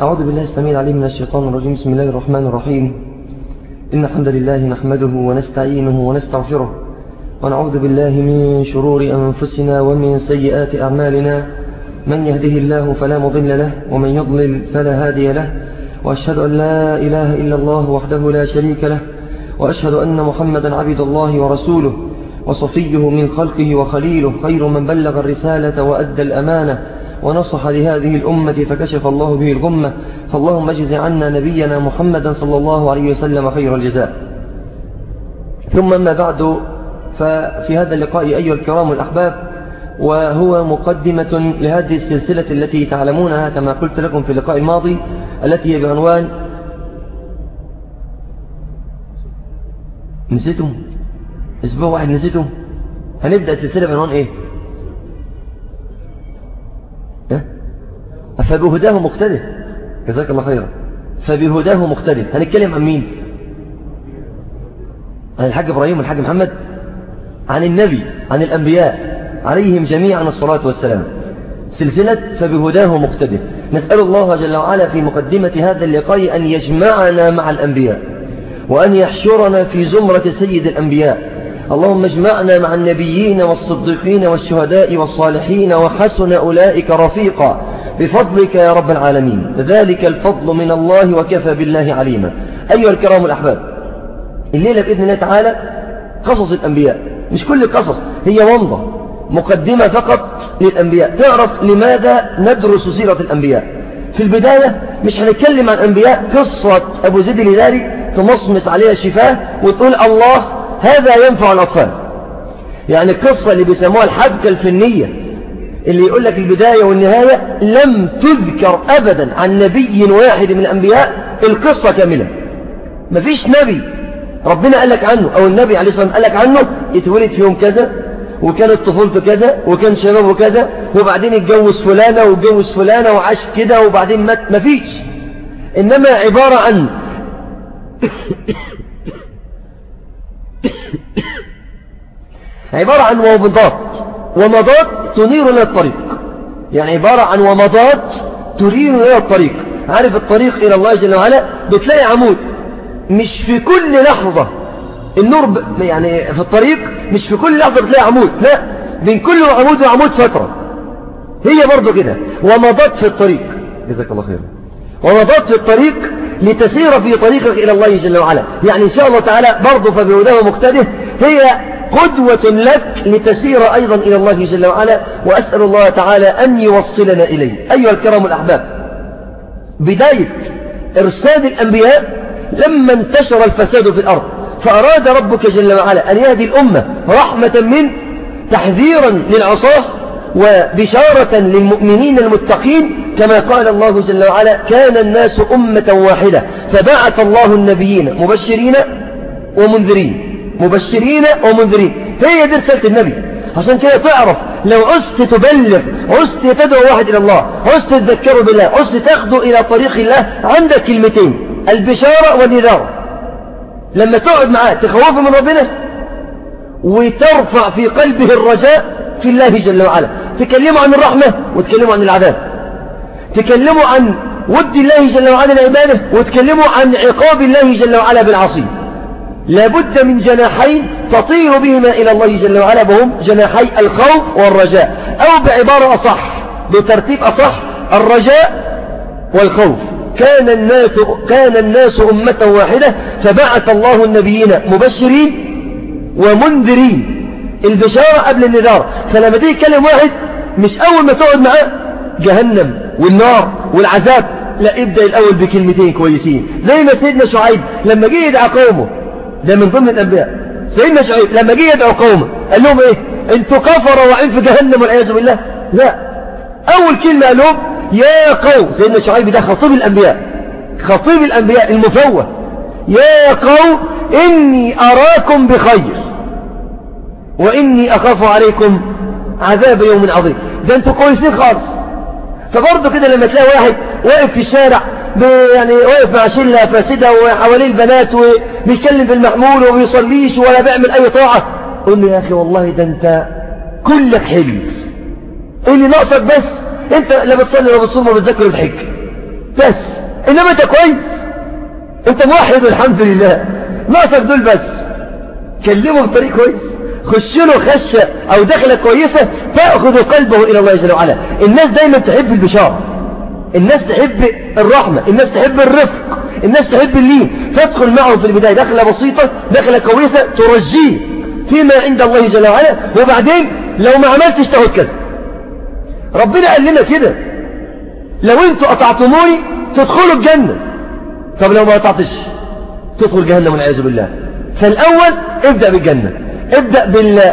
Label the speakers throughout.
Speaker 1: أعوذ بالله السميع العليم من الشيطان الرجيم. بسم الله الرحمن الرحيم. إن الحمد لله نحمده ونستعينه ونستغفره ونعوذ بالله من شرور أنفسنا ومن سيئات أعمالنا. من يهده الله فلا مضل له ومن يضلل فلا هادي له. وأشهد أن لا إله إلا الله وحده لا شريك له. وأشهد أن محمدا عبد الله ورسوله وصفيه من خلقه وخليله. خير من بلغ الرسالة وأدى الأمانة. ونصح لهذه الأمة فكشف الله به الغمة. فاللهم اجز عنا نبينا محمدا صلى الله عليه وسلم خير الجزاء. ثم ما بعد ففي هذا اللقاء أيها الكرام الأحباب وهو مقدمة لهذه السلسلة التي تعلمونها كما قلت لكم في اللقاء الماضي التي بعنوان نسيتم؟ أسبوع واحد نسيتم؟ هنبدأ السلسلة بعنوان إيه؟ فبهداه مقتدر جزاك الله خيرا. فبهداه مقتدر هنتكلم عن مين؟ عن الحاج إبراهيم والحاج محمد؟ عن النبي عن الأنبياء. عليهم جميعا الصلاة والسلام. سلسلة فبهداه مقتدر نسأل الله جل وعلا في مقدمة هذا اللقاء أن يجمعنا مع الأنبياء وأن يحشرنا في زمرة سيد الأنبياء اللهم اجمعنا مع النبيين والصديقين والشهداء والصالحين وحسن أولئك رفيقا. بفضلك يا رب العالمين. ذلك الفضل من الله وكفى بالله عليما. أيها الكرام الأحباب الليلة بإذن الله تعالى قصص الأنبياء. مش كل القصص هي ومضة مقدمة فقط للأنبياء. تعرف لماذا ندرس سيرة الأنبياء؟ في البداية مش هنتكلم عن أنبياء قصة أبو زيد الهلالي تمصمص عليها الشفاه وتقول الله هذا ينفع الأطفال. يعني القصة اللي بيسموها الحبكة الفنية اللي يقول لك البداية والنهاية لم تذكر أبدا عن نبي واحد من الأنبياء القصة كاملة. مفيش نبي. ربنا قال لك عنه أو النبي عليه الصلاة والسلام قال لك عنه اتولد في يوم كذا وكانت طفولته كذا وكان شبابه كذا وبعدين اتجوز فلانة واتجوز فلانة وعاش كده وبعدين مات. مفيش إنما عبارة عن عبارة عن ومضات. ومضات تنير لنا الطريق. يعني عبارة عن ومضات ترير لنا الطريق. عارف الطريق إلى الله جل وعلا؟ بتلاقي عمود. مش في كل لحظة. النور ب... يعني في الطريق مش في كل لحظة بتلاقي عمود. لا. بين كل عمود وعمود فترة. هي برضو كده. ومضات في الطريق. جزاك الله خير ومضات في الطريق لتسير في طريقك إلى الله جل وعلا. يعني إن شاء الله تعالى برضو فبهداه مقتده هي قدوة لك لتسير أيضا إلى الله جل وعلا. وأسأل الله تعالى أن يوصلنا إليه. أيها الكرام الأحباب بداية إرسال الأنبياء لما انتشر الفساد في الأرض فأراد ربك جل وعلا أن يهدي الأمة رحمة منه تحذيرا للعصاة وبشارة للمؤمنين المتقين كما قال الله جل وعلا كان الناس أمة واحدة فبعث الله النبيين مبشرين ومنذرين مبشرين ومنذرين. هي دي رسالة النبي. عشان كده تعرف لو عزت تبلغ عزت تدعو واحد إلى الله عزت تذكره بالله عزت تاخده إلى طريق الله عندك كلمتين البشارة والنذارة. لما تقعد معاه تخوفه من ربنا وترفع في قلبه الرجاء في الله جل وعلا. تكلمه عن الرحمة وتكلمه عن العذاب. تكلمه عن ود الله جل وعلا لعباده وتكلمه عن عقاب الله جل وعلا بالعصي. لابد من جناحين تطير بهما إلى الله جل وعلا وهم جناحي الخوف والرجاء. أو بعبارة أصح بترتيب أصح الرجاء والخوف. كان الناس, كان الناس أمة واحدة فبعث الله النبيين مبشرين ومنذرين. البشارة قبل النذار. فلما تيجي يتكلم واحد مش أول ما تقعد معاه جهنم والنار والعذاب. لا ابدأ الأول بكلمتين كويسين. زي ما سيدنا شعيب لما جه يدعى قومه ده من ضمن الأنبياء. سيدنا شعيب لما جه يدعو قومه قال لهم إيه؟ أنتوا كفروا وعين في جهنم والعياذ بالله. لا. أول كلمة قال لهم يا قوم سيدنا شعيب ده خطيب الأنبياء. خطيب الأنبياء المفوه. يا قوم إني أراكم بخير. وإني أخاف عليكم عذاب يوم عظيم. ده أنتوا كويسين خالص. فبرضه كده لما تلاقي واحد واقف في الشارع يعني واقف مع شلة فاسدة وحواليه البنات وبيتكلم في المحمول وما بيصليش ولا بيعمل أي طاعة قول له يا أخي والله ده أنت كلك حلو إيه اللي ناقصك بس أنت لا بتصلي ولا بتصوم ولا بتذكر الحج بس. إنما أنت كويس. أنت موحد الحمد لله. ناقصك دول بس. كلمه بطريق كويس خش له خشة أو دخلة كويسة تأخذ قلبه إلى الله جل وعلا. الناس دايما تحب البشارة. الناس تحب الرحمة. الناس تحب الرفق. الناس تحب اللين تدخل معه في البداية. دخلة بسيطة دخلة كويسة ترجيه فيما عند الله جل وعلا. وبعدين لو ما عملتش تاخد كذا. ربنا قال لنا كده. لو أنتوا قطعتموني تدخلوا الجنة. طب لو ما قطعتش تدخل جهنم والعياذ بالله. فالأول ابدأ بالجنة. ابدأ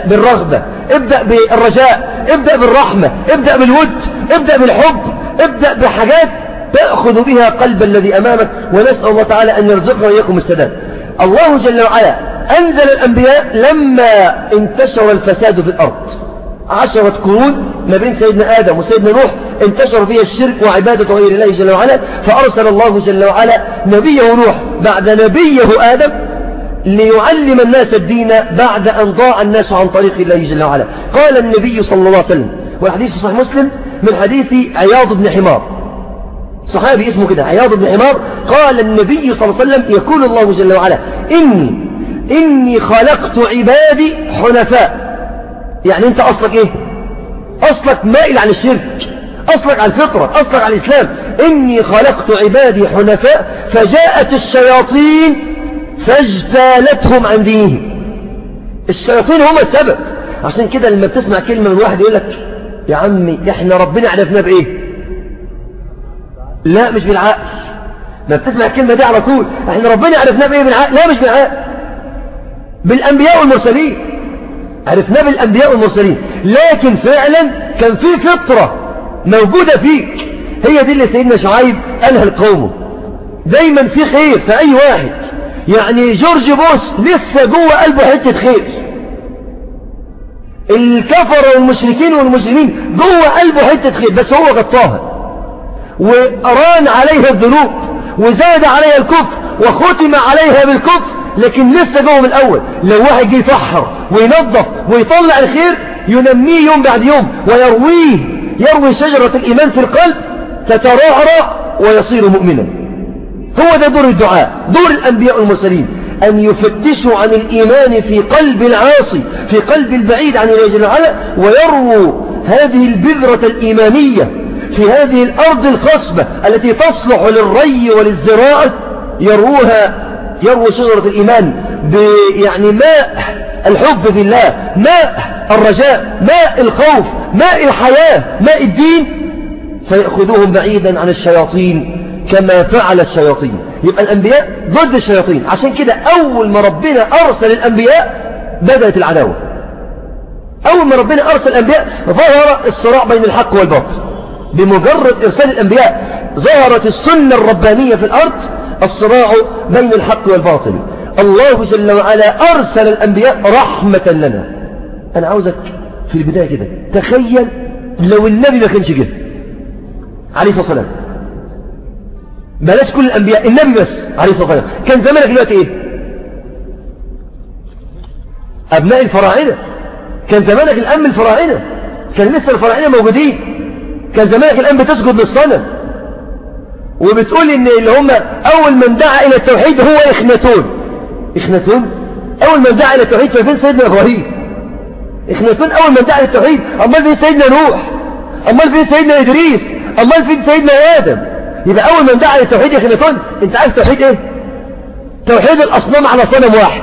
Speaker 1: بالرغبة ابدأ بالرجاء ابدأ بالرحمة ابدأ بالود ابدأ بالحب ابدأ بحاجات تأخذ بها قلب الذي أمامك ونسأل الله تعالى أن يرزقنا وإياكم السداد. الله جل وعلا أنزل الأنبياء لما انتشر الفساد في الأرض. عشرة قرون ما بين سيدنا آدم وسيدنا نوح انتشر فيها الشرك وعبادة غير الله جل وعلا فأرسل الله جل وعلا نبيه نوح بعد نبيه آدم ليعلم الناس الدين بعد أن ضاع الناس عن طريق الله جل وعلا. قال النبي صلى الله عليه وسلم والحديث في صحيح مسلم من حديث عياض بن حمار. صحابي اسمه كده عياض بن حمار. قال النبي صلى الله عليه وسلم يقول الله جل وعلا إني إني خلقت عبادي حنفاء. يعني أنت أصلك إيه؟ أصلك مائل عن الشرك أصلك على الفطرة أصلك على الإسلام. إني خلقت عبادي حنفاء فجاءت الشياطين فاجتالتهم عن دينهم. الشياطين هم السبب. عشان كده لما بتسمع كلمة من واحد يقول لك يا عمي إحنا ربنا عرفنا بإيه؟ لا مش بالعقل. ما بتسمع الكلمة دي على طول إحنا ربنا عرفنا بإيه بالعقل؟ لا مش بالعقل. بالأنبياء والمرسلين. عرفناه بالأنبياء والمرسلين. لكن فعلا كان في فطرة موجودة فيك. هي دي اللي سيدنا شعيب قالها لقومه دايما في خير في أي واحد. يعني جورج بوش لسه جوه قلبه حتة خير. الكفر والمشركين والمسلمين جوه قلبه حتة خير بس هو غطاها وأران عليها الذنوب وزاد عليها الكفر وختم عليها بالكفر لكن لسه جوه من الأول. لو واحد جه يفحر وينظف ويطلع الخير ينميه يوم بعد يوم ويرويه يروي شجرة الإيمان في القلب تترعرع ويصير مؤمنا. هو ده دور الدعاء دور الأنبياء المرسلين أن يفتشوا عن الإيمان في قلب العاصي في قلب البعيد عن الله جل وعلا ويروا هذه البذرة الإيمانية في هذه الأرض الخصبة التي تصلح للري وللزراعة يروها يروي شجرة الإيمان يعني ماء الحب في الله ماء الرجاء ماء الخوف ماء الحياة ماء الدين فيأخذوهم بعيدا عن الشياطين كما فعل الشياطين. يبقى الأنبياء ضد الشياطين. عشان كده أول ما ربنا أرسل الأنبياء بدأت العداوة. أول ما ربنا أرسل الأنبياء ظهر الصراع بين الحق والباطل. بمجرد إرسال الأنبياء ظهرت السنة الربانية في الأرض الصراع بين الحق والباطل. الله جل وعلا أرسل الأنبياء رحمة لنا. أنا عاوزك في البداية كده تخيل لو النبي ما كانش جه. عليه الصلاة والسلام. بلاش كل الأنبياء النبي بس عليه الصلاة والسلام. كان زمانك دلوقتي إيه؟ أبناء الفراعنة. كان زمانك الأم الفراعنة. كان لسه الفراعنة موجودين. كان زمانك الآن بتسجد للصنم وبتقول إن اللي هم أول من دعا إلى التوحيد هو إخناتون. إخناتون؟ أول من دعا إلى التوحيد فين سيدنا إبراهيم؟ إخناتون أول من دعا إلى التوحيد. أمال فين سيدنا نوح؟ أمال فين سيدنا إدريس؟ أمال فين سيدنا آدم؟ يبقى أول من دعا للتوحيد يا خناتون أنت عارف توحيد إيه؟ توحيد الأصنام على صنم واحد.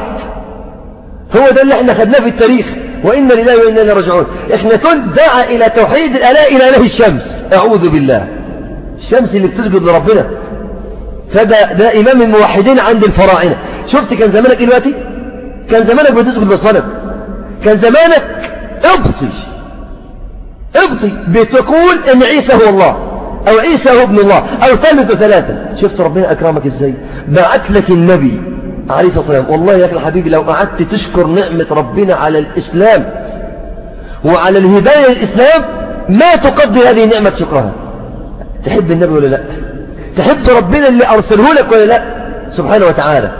Speaker 1: هو ده اللي إحنا خدناه في التاريخ. وإن لله وإنا إليه راجعون. اخناتون دعا إلى توحيد الآلاء إلى إله الشمس. أعوذ بالله. الشمس اللي بتسجد لربنا. فده ده إمام الموحدين عند الفراعنة. شفت كان زمانك دلوقتي؟ كان زمانك بتسجد للصنم. كان زمانك ابطي ابطي بتقول إن عيسى هو الله. أو عيسى هو ابن الله أو ثالث ثلاثة. شفت ربنا أكرمك إزاي؟ بعت لك النبي عليه الصلاة والسلام. والله يا أخي حبيبي لو قعدت تشكر نعمة ربنا على الإسلام وعلى الهداية للإسلام ما تقضي هذه النعمة شكرها. تحب النبي ولا لا؟ تحب ربنا اللي أرسله لك ولا لا؟ سبحانه وتعالى.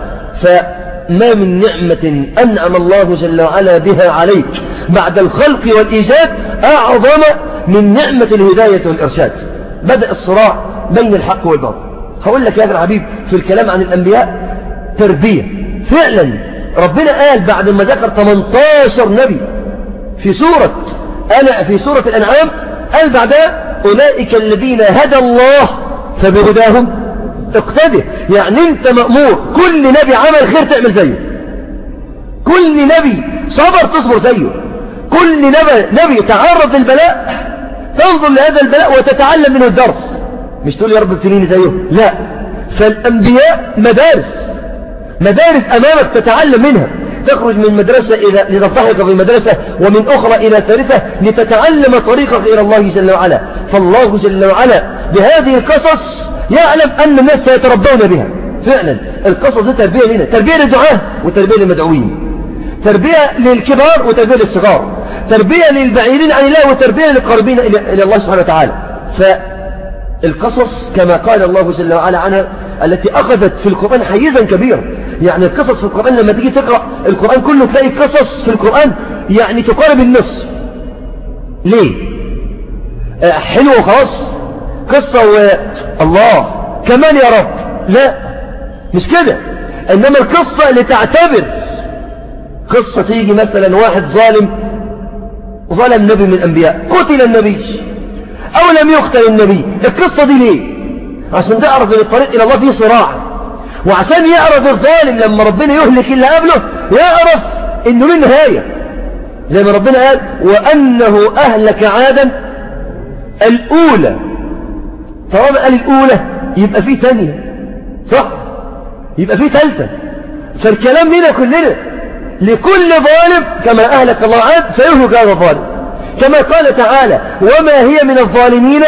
Speaker 1: فما من نعمة أنعم الله جل وعلا بها عليك بعد الخلق والإيجاد أعظم من نعمة الهداية والإرشاد. بدأ الصراع بين الحق والباطل. هقول لك يا ابن حبيب في الكلام عن الأنبياء تربية. فعلا ربنا قال بعد ما ذكر 18 نبي في سورة أنا في سورة الأنعام قال بعدها أولئك الذين هدى الله فبهداهم. اقتدر يعني أنت مأمور. كل نبي عمل خير تعمل زيه. كل نبي صبر تصبر زيه. كل نبي, نبي تعرض للبلاء تنظر لهذا البلاء وتتعلم منه الدرس. مش تقول يا رب ابتليني زيه لا. فالأنبياء مدارس. مدارس أمامك تتعلم منها. تخرج من مدرسة إلى لتلتحق في مدرسة ومن أخرى إلى ثالثة لتتعلم طريقك إلى الله جل وعلا. فالله جل وعلا بهذه القصص يعلم أن الناس سيتربون بها. فعلا. القصص دي تربية لنا. تربية للدعاة وتربية للمدعوين. تربية للكبار وتربية للصغار. تربية للبعيدين عن الله وتربية للقربين إلى الله سبحانه وتعالى. فالقصص كما قال الله جل وعلا عنها التي أخذت في القرآن حيزا كبيرا. يعني القصص في القرآن لما تيجي تقرأ القرآن كله تلاقي قصص في القرآن يعني تقارب النص. ليه؟ آه، حلو وخلاص. قصة والله كمان يا رب. لا مش كده. إنما القصة اللي تعتبر قصة تيجي مثلا واحد ظالم ظلم نبي من الأنبياء قتل النبي. أو لم يقتل النبي القصة دي ليه؟ عشان تعرف إن الطريق إلى الله فيه صراع. وعشان يعرف الظالم لما ربنا يهلك اللي قبله يعرف إنه له نهاية. زي ما ربنا قال وأنه أهلك عادا الأولى. طالما قال الأولى يبقى فيه تانية. صح؟ يبقى فيه ثالثة فالكلام لنا كلنا لكل ظالم كما أهلك الله عاد سيهلك هذا الظالم. كما قال تعالى وما هي من الظالمين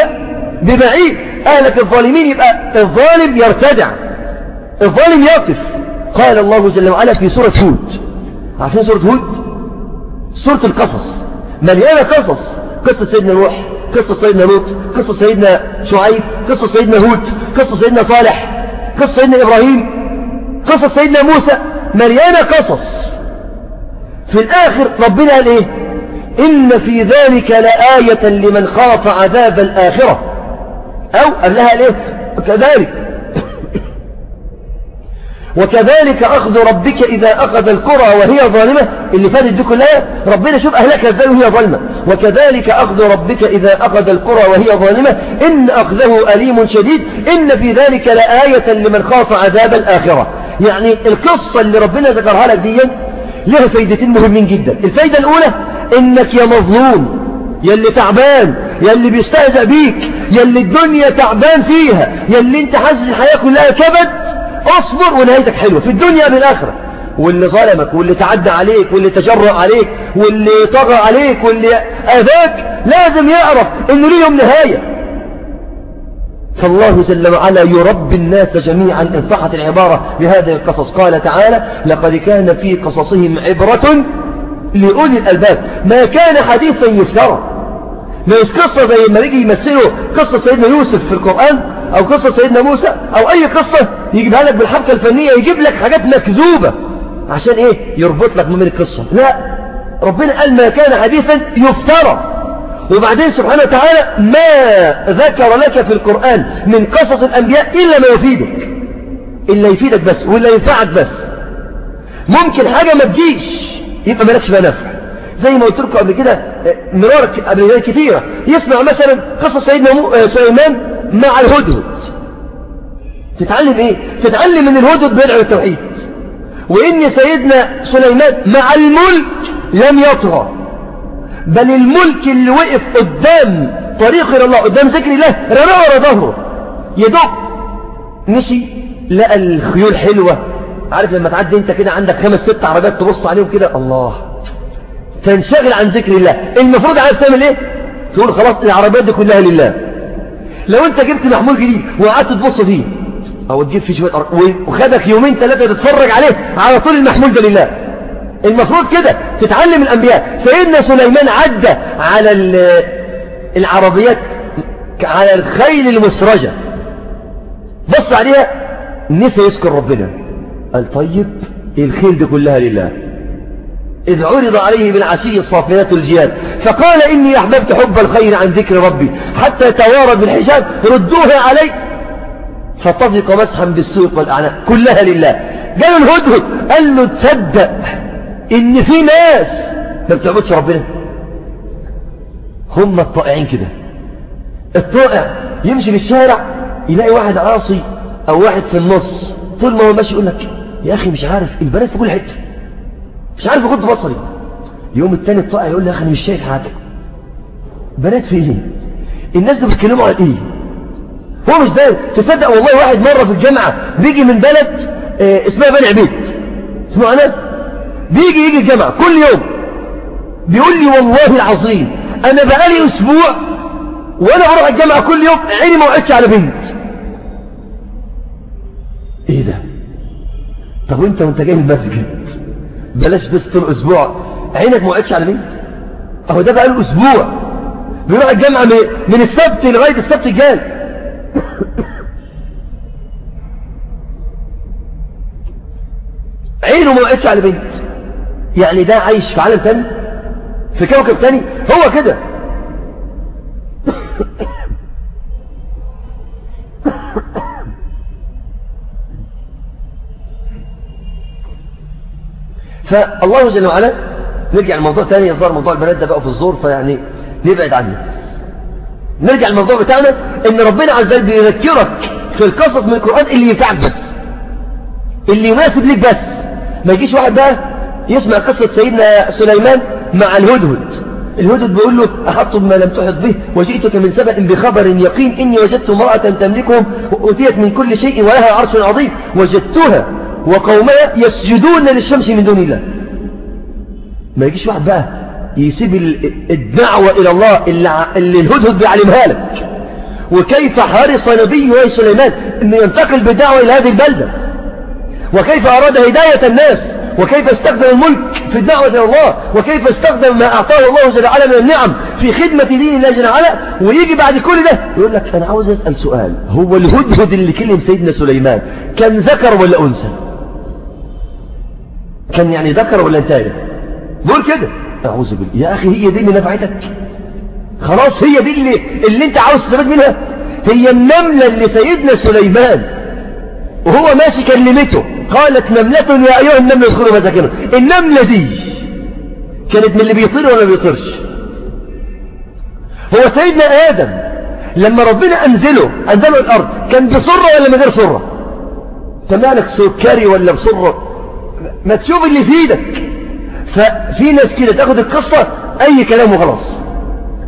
Speaker 1: ببعيد. أهلك الظالمين يبقى الظالم يرتدع. الظالم يقف. قال الله جل وعلا في سورة هود. عارفين سورة هود؟ سورة القصص. مليانة قصص. قصة سيدنا نوح قصة سيدنا لوط قصة سيدنا شعيب قصة سيدنا هود قصة سيدنا صالح قصة سيدنا إبراهيم قصة سيدنا موسى. مليانة قصص. في الآخر ربنا قال إيه إن في ذلك لآية لمن خاف عذاب الآخرة. أو قال لها ليه؟ كذلك وكذلك أخذ ربك إذا أخذ القرى وهي ظالمة. اللي فاتت دي كلها ربنا شوف أهلكها إزاي وهي ظالمة. وكذلك أخذ ربك إذا أخذ القرى وهي ظالمة. إن أخذه أليم شديد. إن في ذلك لآية لمن خاف عذاب الآخرة. يعني القصة اللي ربنا ذكرها لك دي لها فايدتين مهمين جدا. الفايدة الأولى إنك يا مظلوم يا اللي تعبان يا اللي بيستهزأ بيك يا اللي الدنيا تعبان فيها يا اللي أنت حاسس الحياة كلها كبد اصبر ونهايتك حلوة. في الدنيا بالآخرة واللي ظلمك واللي تعدى عليك واللي تجرأ عليك واللي طغى عليك واللي أذاك لازم يعرف إنه ليهم نهاية. فالله جل وعلا يربي الناس جميعا إن صحت العبارة بهذه القصص. قال تعالى لقد كان في قصصهم عبرة لأولي الألباب. ما كان حديثا يفترى. مش قصة زي ما يجي يمثلوا قصة سيدنا يوسف في القرآن أو قصة سيدنا موسى أو أي قصة يجيبها لك بالحبكة الفنية يجيب لك حاجات مكذوبة عشان إيه؟ يربط لك من القصة. لا ربنا قال ما كان حديثا يفترى. وبعدين سبحانه وتعالى ما ذكر لك في القرآن من قصص الأنبياء إلا ما يفيدك إلا يفيدك بس وإلا ينفعك بس. ممكن حاجة ما تجيش يبقى مالكش بقى نفع. زي ما قلت لكم قبل كده مرار قبل كده كثيرة. يسمع مثلا قصص سيدنا سليمان مع الهدهد. تتعلم إيه؟ تتعلم من الهدهد بيدعو التوحيد. وإن سيدنا سليمان مع الملك لم يطغى. بل الملك اللي وقف قدام طريق غير الله قدام ذكر الله رماه ورا ظهره. يدق مشي لقى الخيول حلوة. عارف لما تعدي انت كده عندك خمس ست عربيات تبص عليهم كده الله. تنشغل عن ذكر الله. المفروض عايز تعمل إيه؟ تقول خلاص العربيات دي كلها لله. لو انت جبت محمول جديد وقعدت تبص فيه أو تجيب فيه شوية وخدك يومين ثلاثة تتفرج عليه على طول المحمول ده لله. المفروض كده تتعلم الأنبياء. سيدنا سليمان عدى على العربيات على الخيل المسرجة. بص عليها نسى يذكر ربنا. قال طيب الخيل دي كلها لله. إذ عرض عليه بالعشي الصافنات الجياد. فقال إني أحببت حب الخير عن ذكر ربي. حتى توارد بالحجاب ردوها علي. فطفق مسحا بالسوق والأعناق. كلها لله. قالوا الهدهد. قال له تصدق. إن في ناس ما بتعبدش ربنا. هم الطائعين كده. الطائع يمشي في الشارع يلاقي واحد عاصي أو واحد في النص طول ما هو ماشي يقول لك يا أخي مش عارف البنات في كل حتة. مش عارف اغض بصري. يوم التاني الطائع يقول لي يا أخي أنا مش شايف حاجة. بنات في إيه؟ الناس دول بيتكلموا عن إيه؟ هو مش دايم تصدق والله واحد مرة في الجامعة بيجي من بلد آه اسمها بني عبيد. اسمه أنا بيجي يجي الجامعة كل يوم بيقول لي والله العظيم أنا بقالي أسبوع وأنا بروح الجامعة كل يوم عيني ما وقعتش على بنت. إيه ده؟ طب وأنت وأنت جاي المسجد؟ بلاش بس طول أسبوع عينك ما وقعتش على بنت؟ أهو ده بقاله أسبوع. بيروح الجامعة من السبت لغاية السبت الجاي. عينه ما وقعتش على بنت. يعني ده عايش في عالم تاني؟ في كوكب تاني؟ هو كده. فالله جل وعلا نرجع لموضوع تاني يظهر موضوع البنات ده بقى في الزور فيعني نبعد عنه. نرجع للموضوع بتاعنا إن ربنا عز وجل بيذكرك في القصص من القرآن اللي ينفعك بس اللي يناسب ليك بس. ما يجيش واحد بقى يسمع قصة سيدنا سليمان مع الهدهد. الهدهد بيقول له أحط بما لم تحط به وجئتك من سبأ بخبر يقين إني وجدت امرأة تملكهم وأتيت من كل شيء ولها عرش عظيم وجدتها وقومها يسجدون للشمس من دون الله. ما يجيش واحد بقى يسيب الدعوة إلى الله اللي الهدهد بيعلمها لك. وكيف حرص نبيه سليمان أن ينتقل بالدعوة إلى هذه البلدة؟ وكيف أراد هداية الناس؟ وكيف استخدم الملك في الدعوة إلى الله وكيف استخدم ما أعطاه الله جل وعلا من النعم في خدمة دين الله جل وعلا ويجي بعد كل ده يقول لك أنا عاوز أسأل سؤال. هو الهدهد اللي كلم سيدنا سليمان كان ذكر ولا أنثى؟ كان يعني ذكر ولا انتهى؟ بقول كده. أعوذ بالله. يا أخي هي دي اللي نفعتك؟ خلاص هي دي اللي, اللي انت عاوز تستفاد منها؟ هي النملة اللي سيدنا سليمان وهو ماشي كلمته قالت نملة يا أيها النملة ادخلوا مساكنه النملة دي كانت من اللي بيطير ولا بيطيرش؟ هو سيدنا آدم لما ربنا أنزله أنزله الأرض كان بصرة ولا من غير صرة؟ تمالك سكري ولا بصرة؟ ما تشوف اللي في إيدك. ففي ناس كده تاخد القصة أي كلام وخلاص.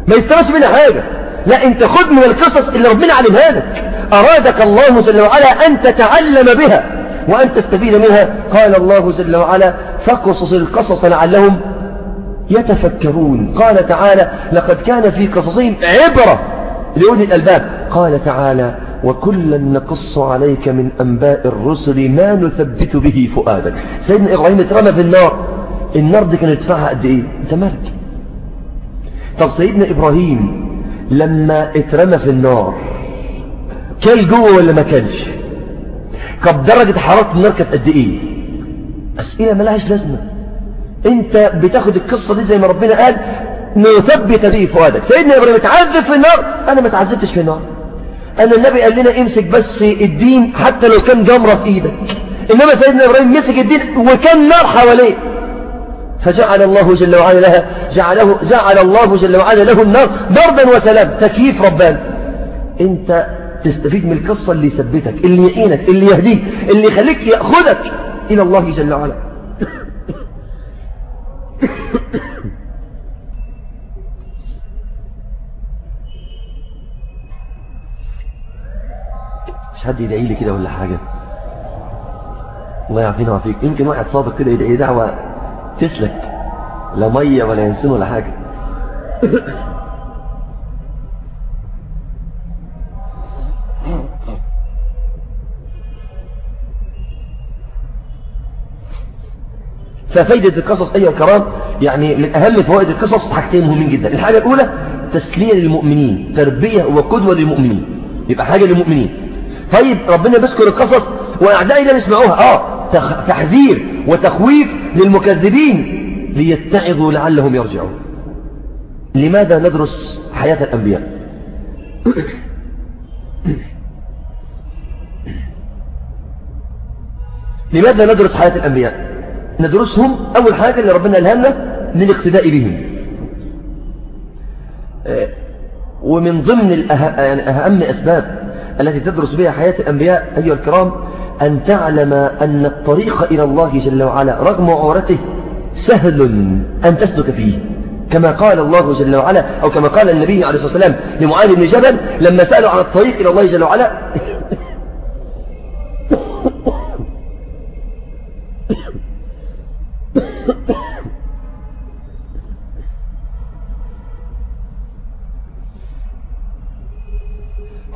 Speaker 1: ما يستمعش منها حاجة. لا أنت خد من القصص اللي ربنا علمها لك. أرادك الله جل وعلا أن تتعلم بها وأن تستفيد منها. قال الله جل وعلا فقصص القصص لعلهم يتفكرون. قال تعالى لقد كان في قصصهم عبرة لأولي الألباب. قال تعالى وكلا نقص عليك من أنباء الرسل ما نثبت به فؤادك. سيدنا إبراهيم اترمى في النار. النار دي كانت ادفعها قد إيه؟ أنت مالك طب سيدنا إبراهيم لما اترمى في النار كل جوه ولا ما كانش. طب درجة حرارة النار كانت قد إيه؟ أسئلة ملهاش لازمة. أنت بتاخد القصة دي زي ما ربنا قال نثبت به فؤادك. سيدنا إبراهيم اتعذب في النار أنا ما اتعذبتش في النار. أنا النبي قال لنا امسك بس الدين حتى لو كان جمرة في إيدك. إنما سيدنا إبراهيم مسك الدين وكان نار حواليه. فجعل الله جل وعلا لها جعله جعل الله جل وعلا له النار ضربا وسلام تكييف ربان أنت تستفيد من القصة اللي يثبتك اللي يعينك اللي يهديك اللي يخليك يأخذك إلى الله جل وعلا. مش حد يدعي لي كده ولا حاجة. الله يعافينا ويعافيك. يمكن واحد صادق كده يدعي دعوة تسلك لا مية ولا ينسون ولا حاجة. ففايدة القصص أيها الكرام يعني من أهم فوائد القصص حاجتين مهمين جدا. الحاجة الأولى تسلية للمؤمنين تربية وقدوة للمؤمنين. يبقى حاجة للمؤمنين. طيب ربنا بيذكر القصص وأعدائي لا يسمعوها آه تحذير وتخويف للمكذبين ليتعظوا لعلهم يرجعون. لماذا ندرس حياة الأنبياء؟ لماذا ندرس حياة الأنبياء؟ ندرسهم أول حاجة اللي ربنا ألهمنا للاقتداء بهم آه، ومن ضمن. يعني أهم أسباب التي تدرس بها حياة الأنبياء أيها الكرام أن تعلم أن الطريق إلى الله جل وعلا رغم عورته سهل أن تسلك فيه كما قال الله جل وعلا أو كما قال النبي عليه الصلاة والسلام لمعاذ بن جبل لما سألوا عن الطريق إلى الله جل وعلا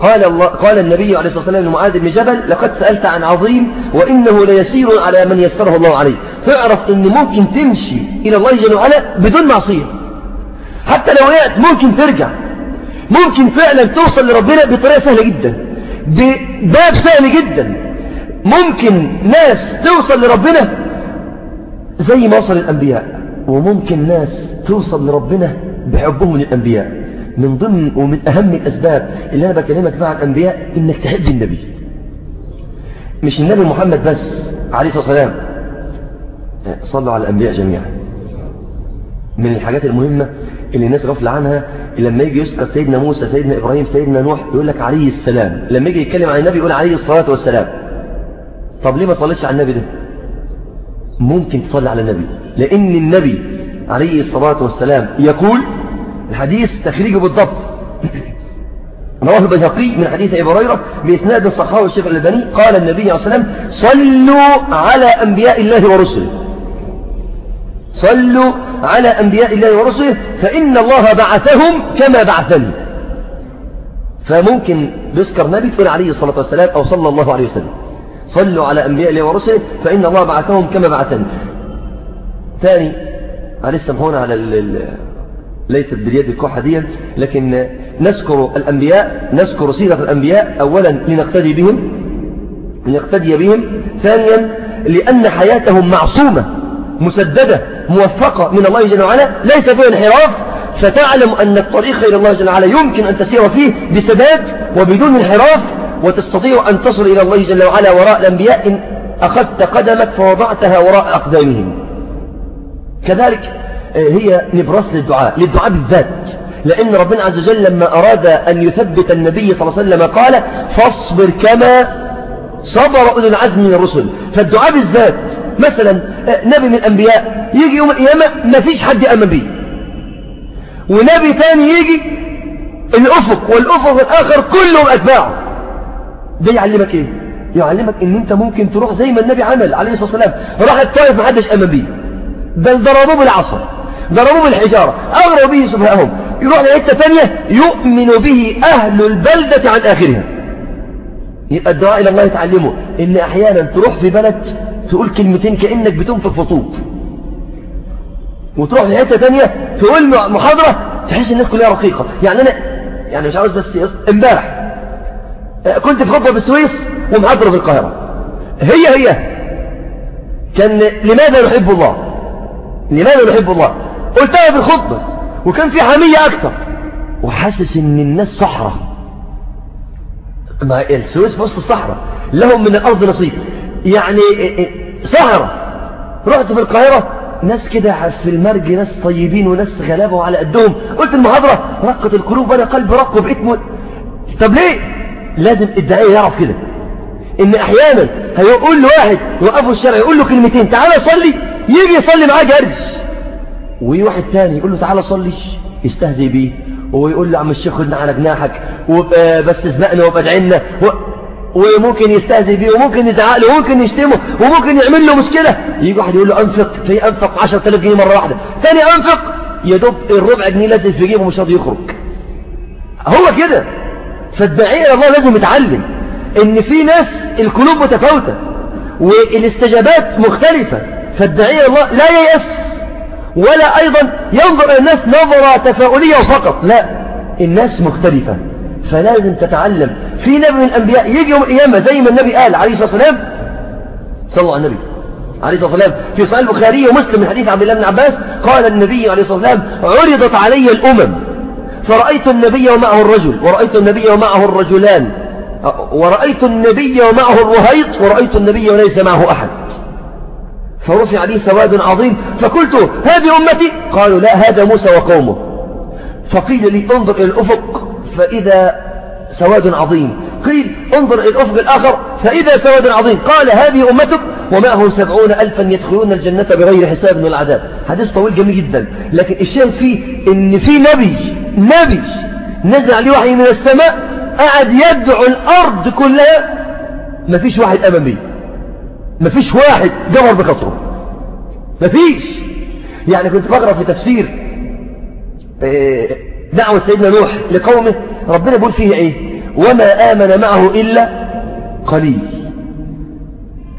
Speaker 1: قال, الله قال النبي عليه الصلاة والسلام لمعاذ بن جبل لقد سألت عن عظيم وإنه ليسير على من يسره الله عليه. تعرف أن ممكن تمشي إلى الله جل وعلا بدون معصية. حتى لو وقعت ممكن ترجع. ممكن فعلا توصل لربنا بطريقة سهلة جدا. بباب سهل جدا. ممكن ناس توصل لربنا زي ما وصل الأنبياء. وممكن ناس توصل لربنا بحبهم للأنبياء. من ضمن ومن أهم الأسباب اللي أنا بكلمك عن الأنبياء إنك تحب النبي. مش النبي محمد بس عليه الصلاة والسلام. صلوا على الأنبياء جميعا. من الحاجات المهمة اللي الناس غفل عنها لما يجي يذكر سيدنا موسى سيدنا إبراهيم سيدنا نوح يقول لك عليه السلام. لما يجي يتكلم عن النبي يقول عليه الصلاة والسلام. طب ليه ما صليتش على النبي ده؟ ممكن تصلي على النبي. لأن النبي عليه الصلاة والسلام يقول الحديث تخريجه بالضبط. رواه البيهقي من حديث أبي هريرة بإسناد صححه الشيخ الألباني. قال النبي عليه الصلاه والسلام صلوا على أنبياء الله ورسله. صلوا على أنبياء الله ورسله فإن الله بعثهم كما بعثني. فممكن بيذكر نبي تقول عليه الصلاة والسلام أو صلى الله عليه وسلم. صلوا على أنبياء الله ورسله فإن الله بعثهم كما بعثني ثاني معلش سامحونا على ليست باليد الكحة دي لكن نذكر الأنبياء نذكر سيرة الأنبياء أولا لنقتدي بهم لنقتدي بهم. ثانيا لأن حياتهم معصومة مسددة موفقة من الله جل وعلا ليس فيها انحراف. فتعلم أن الطريق إلى الله جل وعلا يمكن أن تسير فيه بسداد وبدون انحراف. وتستطيع أن تصل إلى الله جل وعلا وراء الأنبياء إن أخذت قدمك فوضعتها وراء أقدامهم. كذلك هي نبرس للدعاء للدعاء بالذات. لأن ربنا عز وجل لما أراد أن يثبت النبي صلى الله عليه وسلم قال فاصبر كما صبر أولي العزم من الرسل. فالدعاء بالذات مثلا نبي من الأنبياء يجي يوم القيامة ما فيش حد يأمن به ونبي ثاني يجي الأفق والأفق الآخر كلهم أتباعه. ده يعلمك إيه؟ يعلمك إن أنت ممكن تروح زي ما النبي عمل عليه الصلاة والسلام. راح الطائف ما حدش أمن به بل ضربوه بالعصا ضربوه بالحجارة أغروا به سفهاءهم يروح لحتة ثانية يؤمن به أهل البلدة عن آخرها. يبقى الدعاء إلى الله يتعلمه إن أحيانا تروح في بلد تقول كلمتين كأنك بتنفق فطوب وتروح لحتة ثانية تقول محاضرة تحس الناس كلها رقيقة. يعني أنا يعني مش عاوز بس امبارح كنت في خطبة بالسويس ومحاضرة في القاهرة. هي هي. كان لماذا نحب الله؟ لماذا نحب الله؟ قلتها في الخطبة وكان في حمية أكثر. وحاسس إن الناس صحراء. ما السويس في وسط الصحراء لهم من الأرض نصيب. يعني صحراء. رحت في القاهرة ناس كده في المرج ناس طيبين وناس غلابة وعلى قدهم. قلت المحاضرة رقت القلوب أنا قلبي رق وبقيت طب ليه؟ لازم الدعاية يعرف كده. إن أحيانا هيقول لواحد يوقفه الشارع يقول له كلمتين تعالى صلي يجي يصلي معاه جرش ويجي واحد تاني يقول له تعالى صلي يستهزئ بيه ويقول له عم الشيخ خدنا على جناحك بس اسبقنا وابقى ادعينا وممكن يستهزئ بيه وممكن يزعق له وممكن يشتمه وممكن يعمل له مشكلة. يجي واحد يقول له أنفق في أنفق 10000 جنيه مرة واحدة. ثاني أنفق يا دوب الربع جنيه لازم في جيبه مش راضي يخرج. هو كده. فالداعية إلى الله لازم يتعلم إن في ناس القلوب متفاوتة والاستجابات مختلفة فالداعية إلى الله لا ييأس ولا أيضا ينظر إلى الناس نظرة تفاؤلية فقط لا الناس مختلفة فلازم تتعلم. في نبي من الأنبياء يجي يوم القيامة زي ما النبي قال عليه الصلاة والسلام صلوا على النبي عليه الصلاة والسلام في صحيح البخاري ومسلم من حديث عبد الله بن عباس قال النبي عليه الصلاة والسلام عرضت علي الأمم فرأيت النبي ومعه الرجل ورأيت النبي ومعه الرجلان. ورأيت النبي ومعه الرهيط ورأيت النبي وليس معه أحد. فرفع لي سواد عظيم فقلت هذه أمتي؟ قالوا لا هذا موسى وقومه. فقيل لي انظر إلى الأفق. فإذا سواد عظيم. قيل انظر إلى الأفق الآخر. فإذا سواد عظيم. قال هذه أمتك؟ ومعهم سبعون ألفا يدخلون الجنة بغير حساب من العذاب. حديث طويل جميل جدا لكن الشاهد فيه إن في نبي نبي نزل عليه وحي من السماء قعد يدعو الأرض كلها. ما فيش واحد أمن بيه ما فيش واحد جبر بخطره ما فيش. يعني كنت بقرأ في تفسير آه، دعوة سيدنا نوح لقومه. ربنا بيقول فيه إيه؟ وما آمن معه إلا قليل.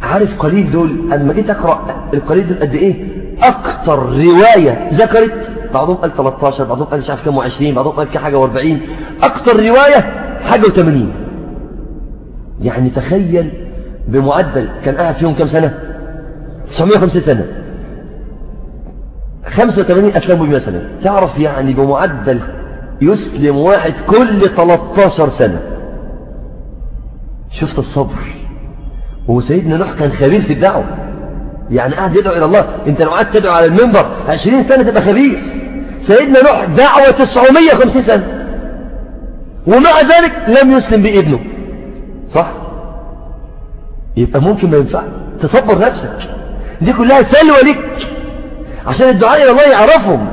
Speaker 1: عارف قليل دول؟ أما جيت أقرأ القليل دول قد إيه؟ أكتر رواية ذكرت بعضهم قال 13 بعضهم قال مش عارف كم و20 بعضهم قال حاجة و40 أكتر رواية حاجة و80 يعني تخيل بمعدل كان قاعد فيهم كم سنة؟ 950 سنة. 85 أسلموا مثلا تعرف يعني بمعدل يسلم واحد كل 13 سنة. شفت الصبر. وسيدنا نوح كان خبير في الدعوة. يعني قاعد يدعو إلى الله. أنت لو قعدت تدعو على المنبر 20 سنة تبقى خبير. سيدنا نوح دعوة 950 سنة. ومع ذلك لم يسلم بابنه. صح؟ يبقى ممكن ما ينفع. تصبر نفسك. دي كلها سلوى لك عشان الدعاء إلى الله يعرفهم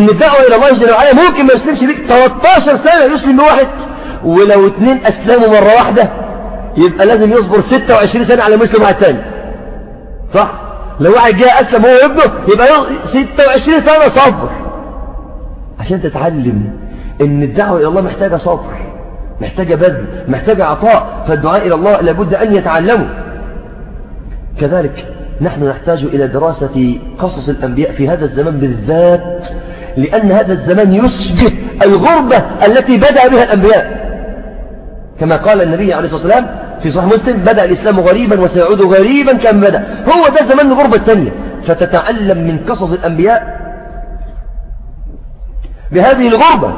Speaker 1: إن الدعوة إلى الله جل وعلا ممكن ما يسلمش بيك. 13 سنة يسلم بواحد. ولو اتنين أسلموا مرة واحدة يبقى لازم يصبر 26 سنة على مسلم واحد تاني. صح؟ لو واحد جاء أسلم هو وابنه يبقى 26 سنة صبر. عشان تتعلم إن الدعوة إلى الله محتاجة صبر محتاجة بذل محتاجة عطاء فالدعاء إلى الله لابد أن يتعلموا كذلك نحن نحتاج إلى دراسة قصص الأنبياء في هذا الزمان بالذات لأن هذا الزمان يشبه الغربة التي بدأ بها الأنبياء. كما قال النبي عليه الصلاة والسلام في صحيح مسلم بدأ الإسلام غريبا وسيعود غريبا كما بدأ. هو ده زمان الغربة الثانية فتتعلم من قصص الأنبياء بهذه الغربة.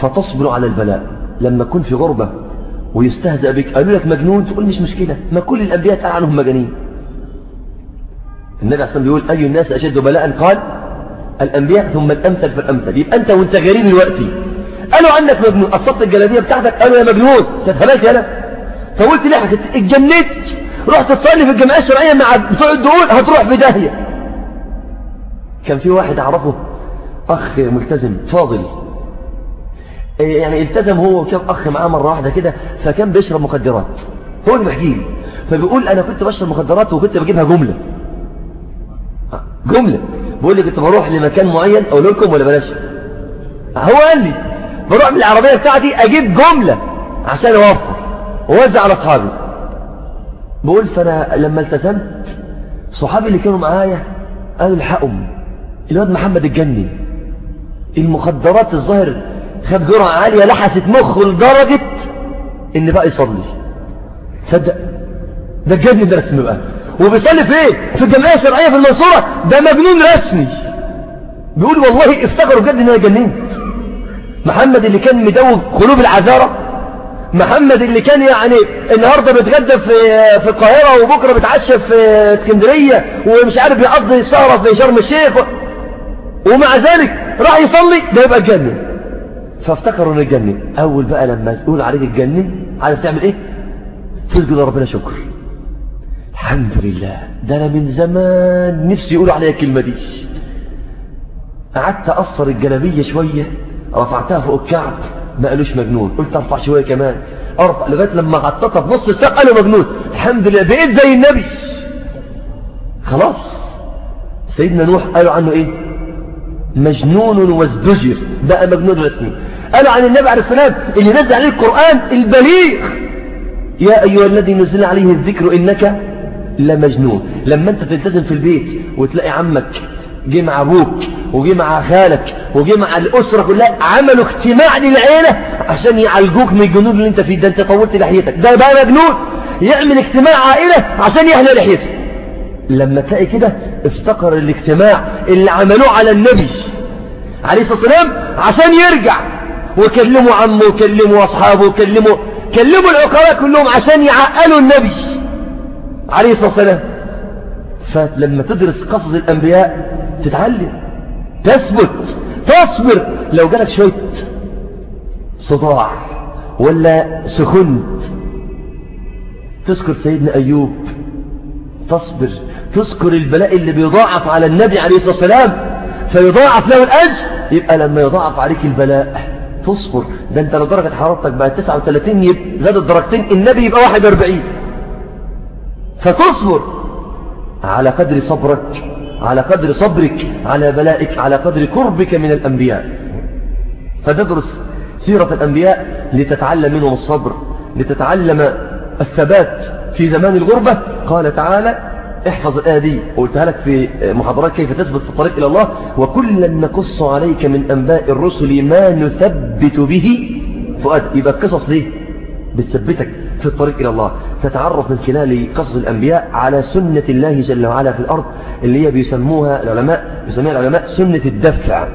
Speaker 1: فتصبر على البلاء. لما كن في غربة ويستهزأ بك قالوا لك مجنون تقول مش مشكلة ما كل الأنبياء عنهم مجانين. النبي عليه بيقول أي الناس أشد بلاء؟ قال الأنبياء ثم الأمثل فالأمثل. يبقى أنت وأنت غريب دلوقتي قالوا عنك مجنون. قصبت الجلابية بتاعتك؟ قالوا يا مجنون. تتهبلت يا أنا فقلت لحك اتجنيت رحت تصلي في الجمعية الشرعية مع بتوع الدهول هتروح في داهية كان في واحد أعرفه أخ ملتزم فاضل. يعني التزم هو وكم أخ معاه مرة واحدة كده فكان بيشرب مخدرات. هو اللي بحكي لي. فبيقول أنا كنت بشرب مخدرات وكنت بجيبها جملة. جملة. بيقول لي كنت بروح لمكان معين أقول لكم ولا بلاش؟ هو قال لي بروح بالعربية بتاعتي أجيب جملة عشان أوفر ووزع على أصحابي. بقول فأنا لما التزمت صحابي اللي كانوا معايا قالوا الحقهم الواد محمد الجني. المخدرات الظاهر خد جرعة عالية لحست مخه لدرجة إن بقى يصلي. صدق ده الجني ده رسمي بقى. وبيصلي في إيه؟ في الجمعية الشرعية في المنصورة. ده مجنون رسمي. بيقول والله افتكروا بجد إن أنا جننت. محمد اللي كان مدوب قلوب العذارة محمد اللي كان يعني النهاردة بيتغدى في في القاهرة وبكرة بيتعشى في اسكندرية ومش عارف يقضي السهرة في شرم الشيخ ومع ذلك راح يصلي ده يبقى الجنة. فافتكروا ان الجنة. أول بقى لما تقول عليك الجنة عارف تعمل إيه؟ تسجد لربنا شكر. الحمد لله. ده أنا من زمان نفسي يقولوا عليا الكلمة دي. قعدت أقصر الجلابية شوية رفعتها فوق الكعب ما قالوش مجنون. قلت أرفع شوية كمان. أرفع لغاية لما غطيتها في نص الساق قالوا مجنون. الحمد لله بقيت زي النبي. خلاص. سيدنا نوح قالوا عنه إيه؟ مجنون وازدجر. بقى مجنون رسمي قالوا عن النبي عليه السلام اللي نزل عليه القرآن البليغ. يا أيها الذي نزل عليه الذكر إنك لمجنون. لما أنت تلتزم في البيت وتلاقي عمك جه مع أبوك وجه مع خالك وجه مع الأسرة كلها عملوا اجتماع للعيلة عشان يعالجوك من الجنون اللي أنت فيه ده. أنت طولت لحيتك. ده بقى مجنون. يعمل اجتماع عائلة عشان يحلى لحيته. لما تلاقي كده افتكر الاجتماع اللي عملوه على النبي عليه الصلاة والسلام عشان يرجع. وكلموا عمه وكلموا أصحابه وكلموا كلموا العقلاء كلهم عشان يعقلوا النبي عليه الصلاة والسلام. فلما تدرس قصص الأنبياء تتعلم تثبت تصبر. لو جالك شوية صداع ولا سخنت تذكر سيدنا أيوب تصبر. تذكر البلاء اللي بيضاعف على النبي عليه الصلاة والسلام فيضاعف له الأجر يبقى لما يضاعف عليك البلاء تصبر ده انت لو درجة حرارتك بقى 39 يبقى زادت درجتين النبي يبقى 41 فتصبر على قدر صبرك على قدر صبرك على بلائك على قدر قربك من الأنبياء. فتدرس سيرة الأنبياء لتتعلم منهم الصبر لتتعلم الثبات في زمان الغربة. قال تعالى احفظ الآية دي قلتها لك في محاضرات كيف تثبت في الطريق إلى الله وكلا نقص عليك من أنباء الرسل ما نثبت به. فؤاد يبقى القصص دي بتثبتك في الطريق إلى الله. تتعرف من خلال قصص الأنبياء على سنة الله جل وعلا في الأرض اللي هي بيسموها العلماء بيسموها العلماء سنة الدفع.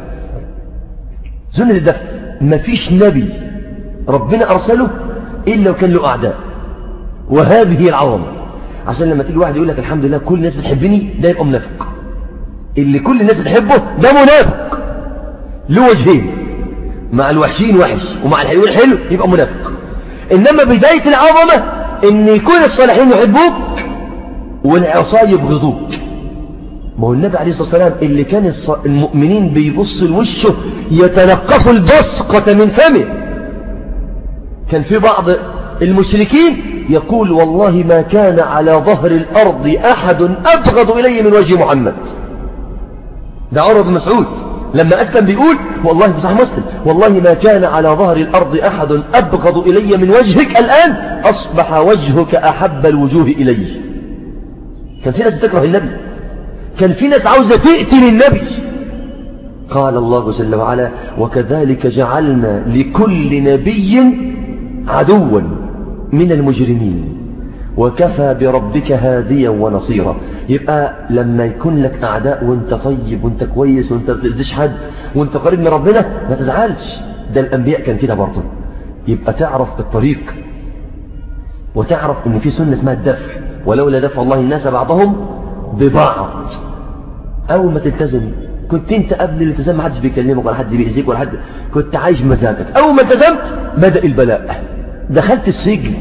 Speaker 1: سنة الدفع. مفيش نبي ربنا أرسله إلا وكان له أعداء. وهذه العظمة. عشان لما تيجي واحد يقول لك الحمد لله كل الناس بتحبني ده يبقى منافق. اللي كل الناس بتحبه ده منافق. له وجهين مع الوحشين وحش ومع الحلوين حلو يبقى منافق. إنما بداية العظمة إن يكون الصالحين يحبوك والعصاة يبغضوك. ما هو النبي عليه الصلاة والسلام اللي كان المؤمنين بيبص لوشه يتلقفوا البصقة من فمه. كان في بعض المشركين يقول والله ما كان على ظهر الأرض أحد أبغض إلي من وجه محمد. ده عمر بن مسعود. لما أسلم بيقول والله في صحيح مسلم والله ما كان على ظهر الأرض أحد أبغض إلي من وجهك الآن أصبح وجهك أحب الوجوه إلي. كان في ناس بتكره النبي. كان في ناس عاوزة تقتل النبي. قال الله جل وعلا وكذلك جعلنا لكل نبي عدوا. من المجرمين. وكفى بربك هاديا ونصيرا. يبقى لما يكون لك أعداء وأنت طيب وأنت كويس وأنت بتأذيش حد وأنت قريب من ربنا ما تزعلش. ده الأنبياء كان كده برضه. يبقى تعرف الطريق وتعرف إن في سنة اسمها الدفع. ولولا دفع الله الناس بعضهم ببعض. أول ما تلتزم. كنت أنت قبل الالتزام ما حدش بيكلمك ولا حد بيأذيك ولا حد. كنت عايش مزاجك. أول ما التزمت بدأ البلاء. دخلت السجن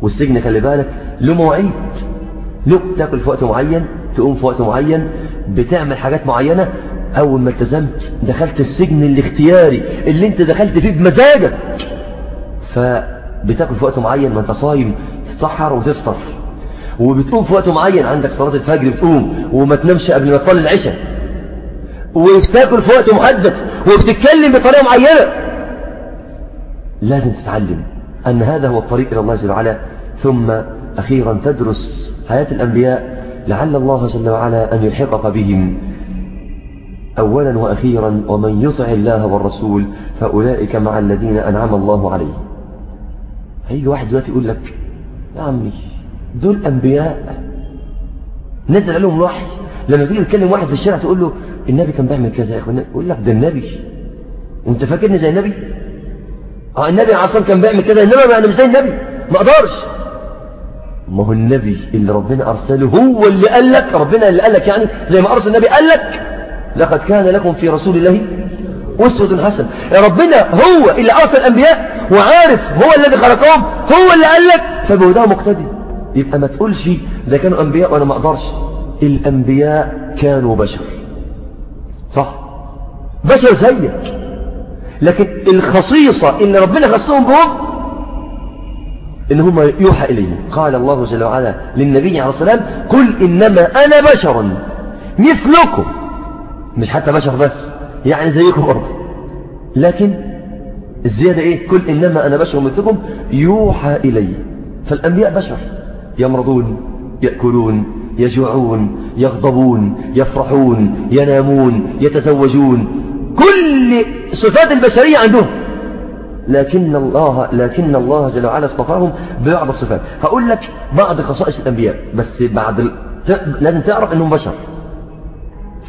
Speaker 1: والسجن خلي بالك له مواعيد. له تاكل في وقت معين تقوم في وقت معين بتعمل حاجات معينة أول ما التزمت دخلت السجن الاختياري اللي أنت دخلت فيه بمزاجك. فبتاكل في وقت معين ما أنت صايم تتسحر وتفطر. وبتقوم في وقت معين عندك صلاة الفجر بتقوم وما تنامش قبل ما تصلي العشاء. وبتاكل في وقت محدد وبتتكلم بطريقة معينة. لازم تتعلم. أن هذا هو الطريق إلى الله جل وعلا. ثم أخيرا تدرس حياة الأنبياء لعل الله جل وعلا أن يلحقك بهم. أولا وأخيرا ومن يطع الله والرسول فأولئك مع الذين أنعم الله عليهم. هيجي واحد دلوقتي يقول لك يا عمي دول أنبياء نزل عليهم الوحي لما تيجي تكلم واحد في الشارع تقول له النبي كان بيعمل كذا يا إخوان. يقول لك ده النبي. وانت فاكرني زي النبي؟ آه النبي عليه الصلاة كان بيعمل كذا إنما أنا مش زي النبي. ما أقدرش. ما هو النبي اللي ربنا أرسله هو اللي قال لك ربنا اللي قال لك يعني زي ما أرسل النبي قال لك. لقد كان لكم في رسول الله أسوة حسنة. يا ربنا هو اللي أرسل الأنبياء وعارف هو الذي خلقهم هو اللي قال لك. فبهداه مقتدي. يبقى ما تقولش ده كانوا أنبياء وأنا ما أقدرش. الأنبياء كانوا بشر. صح؟ بشر زيك. لكن الخصيصة اللي ربنا خصهم بهم إن هم يوحى إليهم. قال الله جل وعلا للنبي عليه الصلاة والسلام قل إنما أنا بشر مثلكم. مش حتى بشر بس يعني زيكم برضه. لكن الزيادة إيه؟ قل إنما أنا بشر مثلكم يوحى إلي. فالأنبياء بشر يمرضون يأكلون يجوعون يغضبون يفرحون ينامون يتزوجون كل صفات البشرية عندهم. لكن الله لكن الله جل وعلا اصطفاهم ببعض الصفات. هقول لك بعض خصائص الأنبياء بس بعد ال... لازم تعرف أنهم بشر.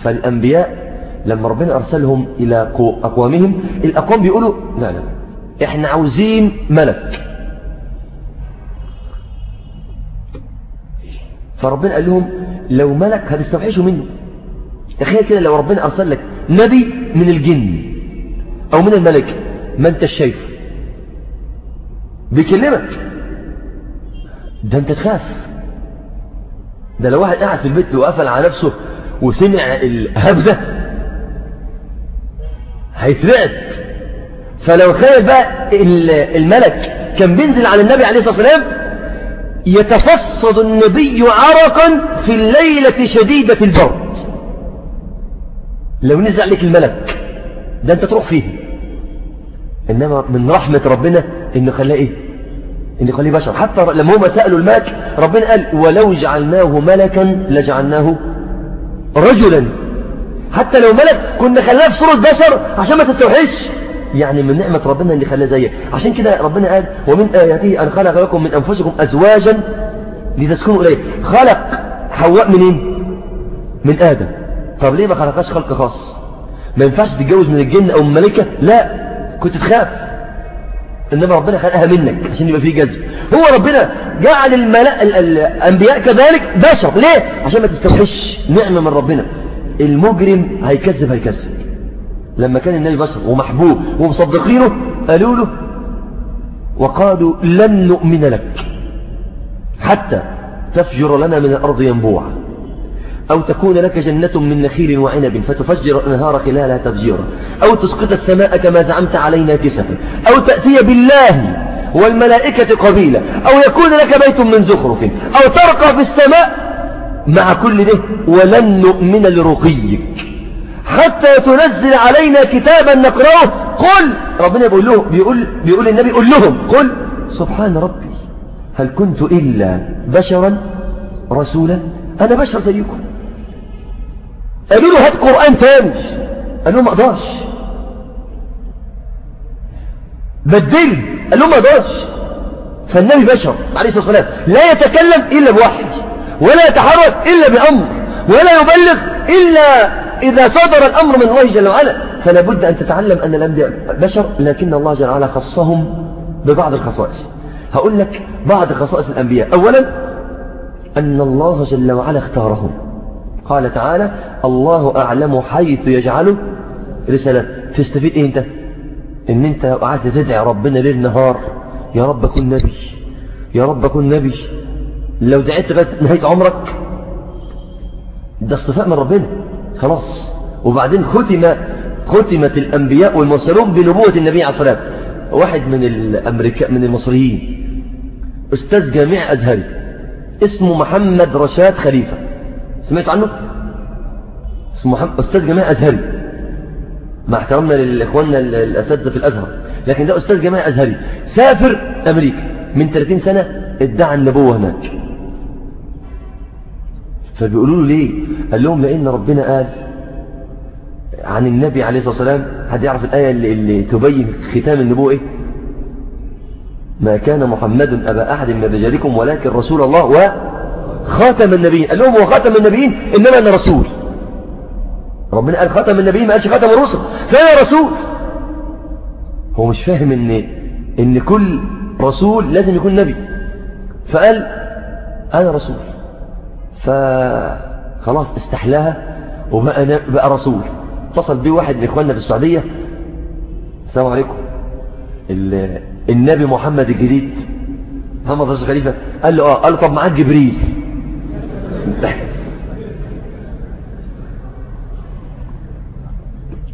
Speaker 1: فالأنبياء لما ربنا أرسلهم إلى أقوامهم الأقوام بيقولوا لا لا إحنا عاوزين ملك. فربنا قال لهم لو ملك هتستوحشه منه. تخيل كده لو ربنا أرسل لك نبي من الجن أو من الملك. ما أنت الشايف بيكلمك. ده أنت تخاف. ده لو واحد قاعد في البيت وقفل على نفسه وسمع الهبدة هيترعب. فلو كان بقى الملك كان بينزل على النبي عليه الصلاة والسلام يتفصد النبي عرقا في الليلة شديدة البرد لو نزل عليك الملك ده أنت تروح فيه. إنما من رحمة ربنا إنه خلاه إيه؟ إنه خليه بشر. حتى لما هم سألوا الملك ربنا قال ولو جعلناه ملكا لجعلناه رجلا. حتى لو ملك كنا خلاه في صورة بشر عشان ما تستوحش. يعني من نعمة ربنا اللي خلاه زيك عشان كده ربنا قال ومن آياته أن خلق لكم من أنفسكم أزواجا لتسكنوا إليه. خلق حواء منين؟ من آدم. طب ليه ما خلقهاش خلق خاص؟ ما ينفعش تتجوز من الجن أو من ملكة لا كنت تخاف. إنما ربنا خلقها منك عشان يبقى فيه جذب. هو ربنا جعل الملأ الأنبياء كذلك بشر. ليه؟ عشان ما تستوحش نعمة من ربنا. المجرم هيكذب هيكذب. لما كان النبي بشر ومحبوب ومصدقينه قالوا له وقالوا لن نؤمن لك حتى تفجر لنا من الأرض ينبوعا. أو تكون لك جنة من نخيل وعنب فتفجر الأنهار خلالها تفجيرا. أو تسقط السماء كما زعمت علينا كسفا أو تأتي بالله والملائكة قبيلة أو يكون لك بيت من زخرف. أو ترقى في السماء مع كل ده. ولن نؤمن لرقيك. حتى تنزل علينا كتابا نقرأه. قل. ربنا بيقول له بيقول بيقول النبي قل لهم. قل. سبحان ربي. هل كنت إلا بشرا رسولا؟ أنا بشر زيكم. قالوا له هات قرآن تاني. قال لهم ما أقدرش. بدل. قال لهم ما أقدرش. فالنبي بشر عليه الصلاة والسلام لا يتكلم إلا بوحي ولا يتحرك إلا بأمر ولا يبلغ إلا إذا صدر الأمر من الله جل وعلا. فلا بد أن تتعلم أن الأنبياء بشر لكن الله جل وعلا خصهم ببعض الخصائص. هقول لك بعض خصائص الأنبياء. أولا أن الله جل وعلا اختارهم. قال تعالى الله أعلم حيث يجعله رسالة تستفيد إيه أنت؟ إن أنت قعدت تدعي ربنا ليل نهار يا رب كن نبي. يا رب كن نبي. لو دعيت لغاية نهاية عمرك. ده اصطفاء من ربنا. خلاص. وبعدين ختم ختمت الأنبياء والمرسلون بنبوة النبي عليه الصلاة واحد من الأمريكا من المصريين. أستاذ جامع أزهري. اسمه محمد رشاد خليفة. سمعت عنه؟ اسمه محمد أستاذ جامع أزهري. مع احترامنا لإخواننا الأساتذة في الأزهر. لكن ده أستاذ جامع أزهري. سافر أمريكا. من 30 سنة ادعى النبوة هناك. فبيقولوا له ليه؟ قال لهم لأن ربنا قال عن النبي عليه الصلاة والسلام حد يعرف الآية اللي, اللي تبين ختام النبوة إيه؟ ما كان محمد أبا أحد من رجالكم ولكن رسول الله وخاتم النبيين. قال لهم هو خاتم النبيين إنما أنا رسول. ربنا قال خاتم النبيين ما قالش خاتم الرسل. فأنا رسول. هو مش فاهم إن, إن كل رسول لازم يكون نبي. فقال أنا رسول. فخلاص استحلاها وبقى بقى رسول. اتصل بيه واحد من إخواننا في السعودية. السلام عليكم. النبي محمد الجديد. محمد رسول خليفة قال له آه قال له طب معاك جبريل.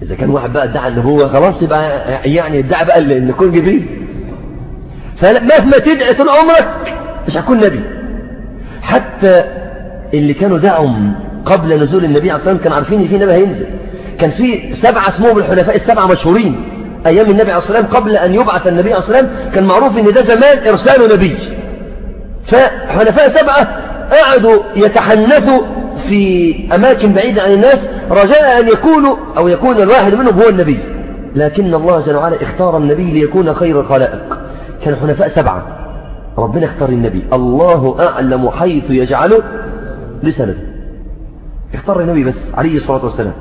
Speaker 1: إذا كان واحد بقى ادعى النبوة خلاص يبقى يعني ادعى بقى إن يكون جبريل. فمهما تدعي طول عمرك مش هتكون نبي. حتى اللي كانوا دعوا قبل نزول النبي عليه الصلاة والسلام كانوا عارفين إن في نبي هينزل. كان في سبعة اسمهم الحنفاء السبعة مشهورين. أيام النبي عليه الصلاة والسلام قبل أن يبعث النبي عليه الصلاة والسلام كان معروف إن ده زمان إرسال نبي. فحنفاء سبعة قعدوا يتحنثوا في أماكن بعيدة عن الناس رجاء أن يكونوا أو يكون الواحد منهم هو النبي. لكن الله جل وعلا اختار النبي ليكون خير الخلائق. كان حنفاء سبعة. ربنا اختار النبي. الله أعلم حيث يجعله لسنة اختار النبي بس عليه الصلاة والسلام.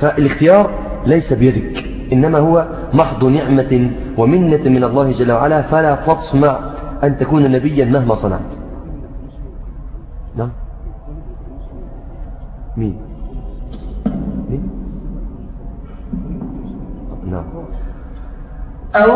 Speaker 1: فالاختيار ليس بيدك إنما هو محض نعمة ومنة من الله جل وعلا فلا تطمع أن تكون نبيا مهما صنعت. نعم. مين؟ مين؟ نعم. أو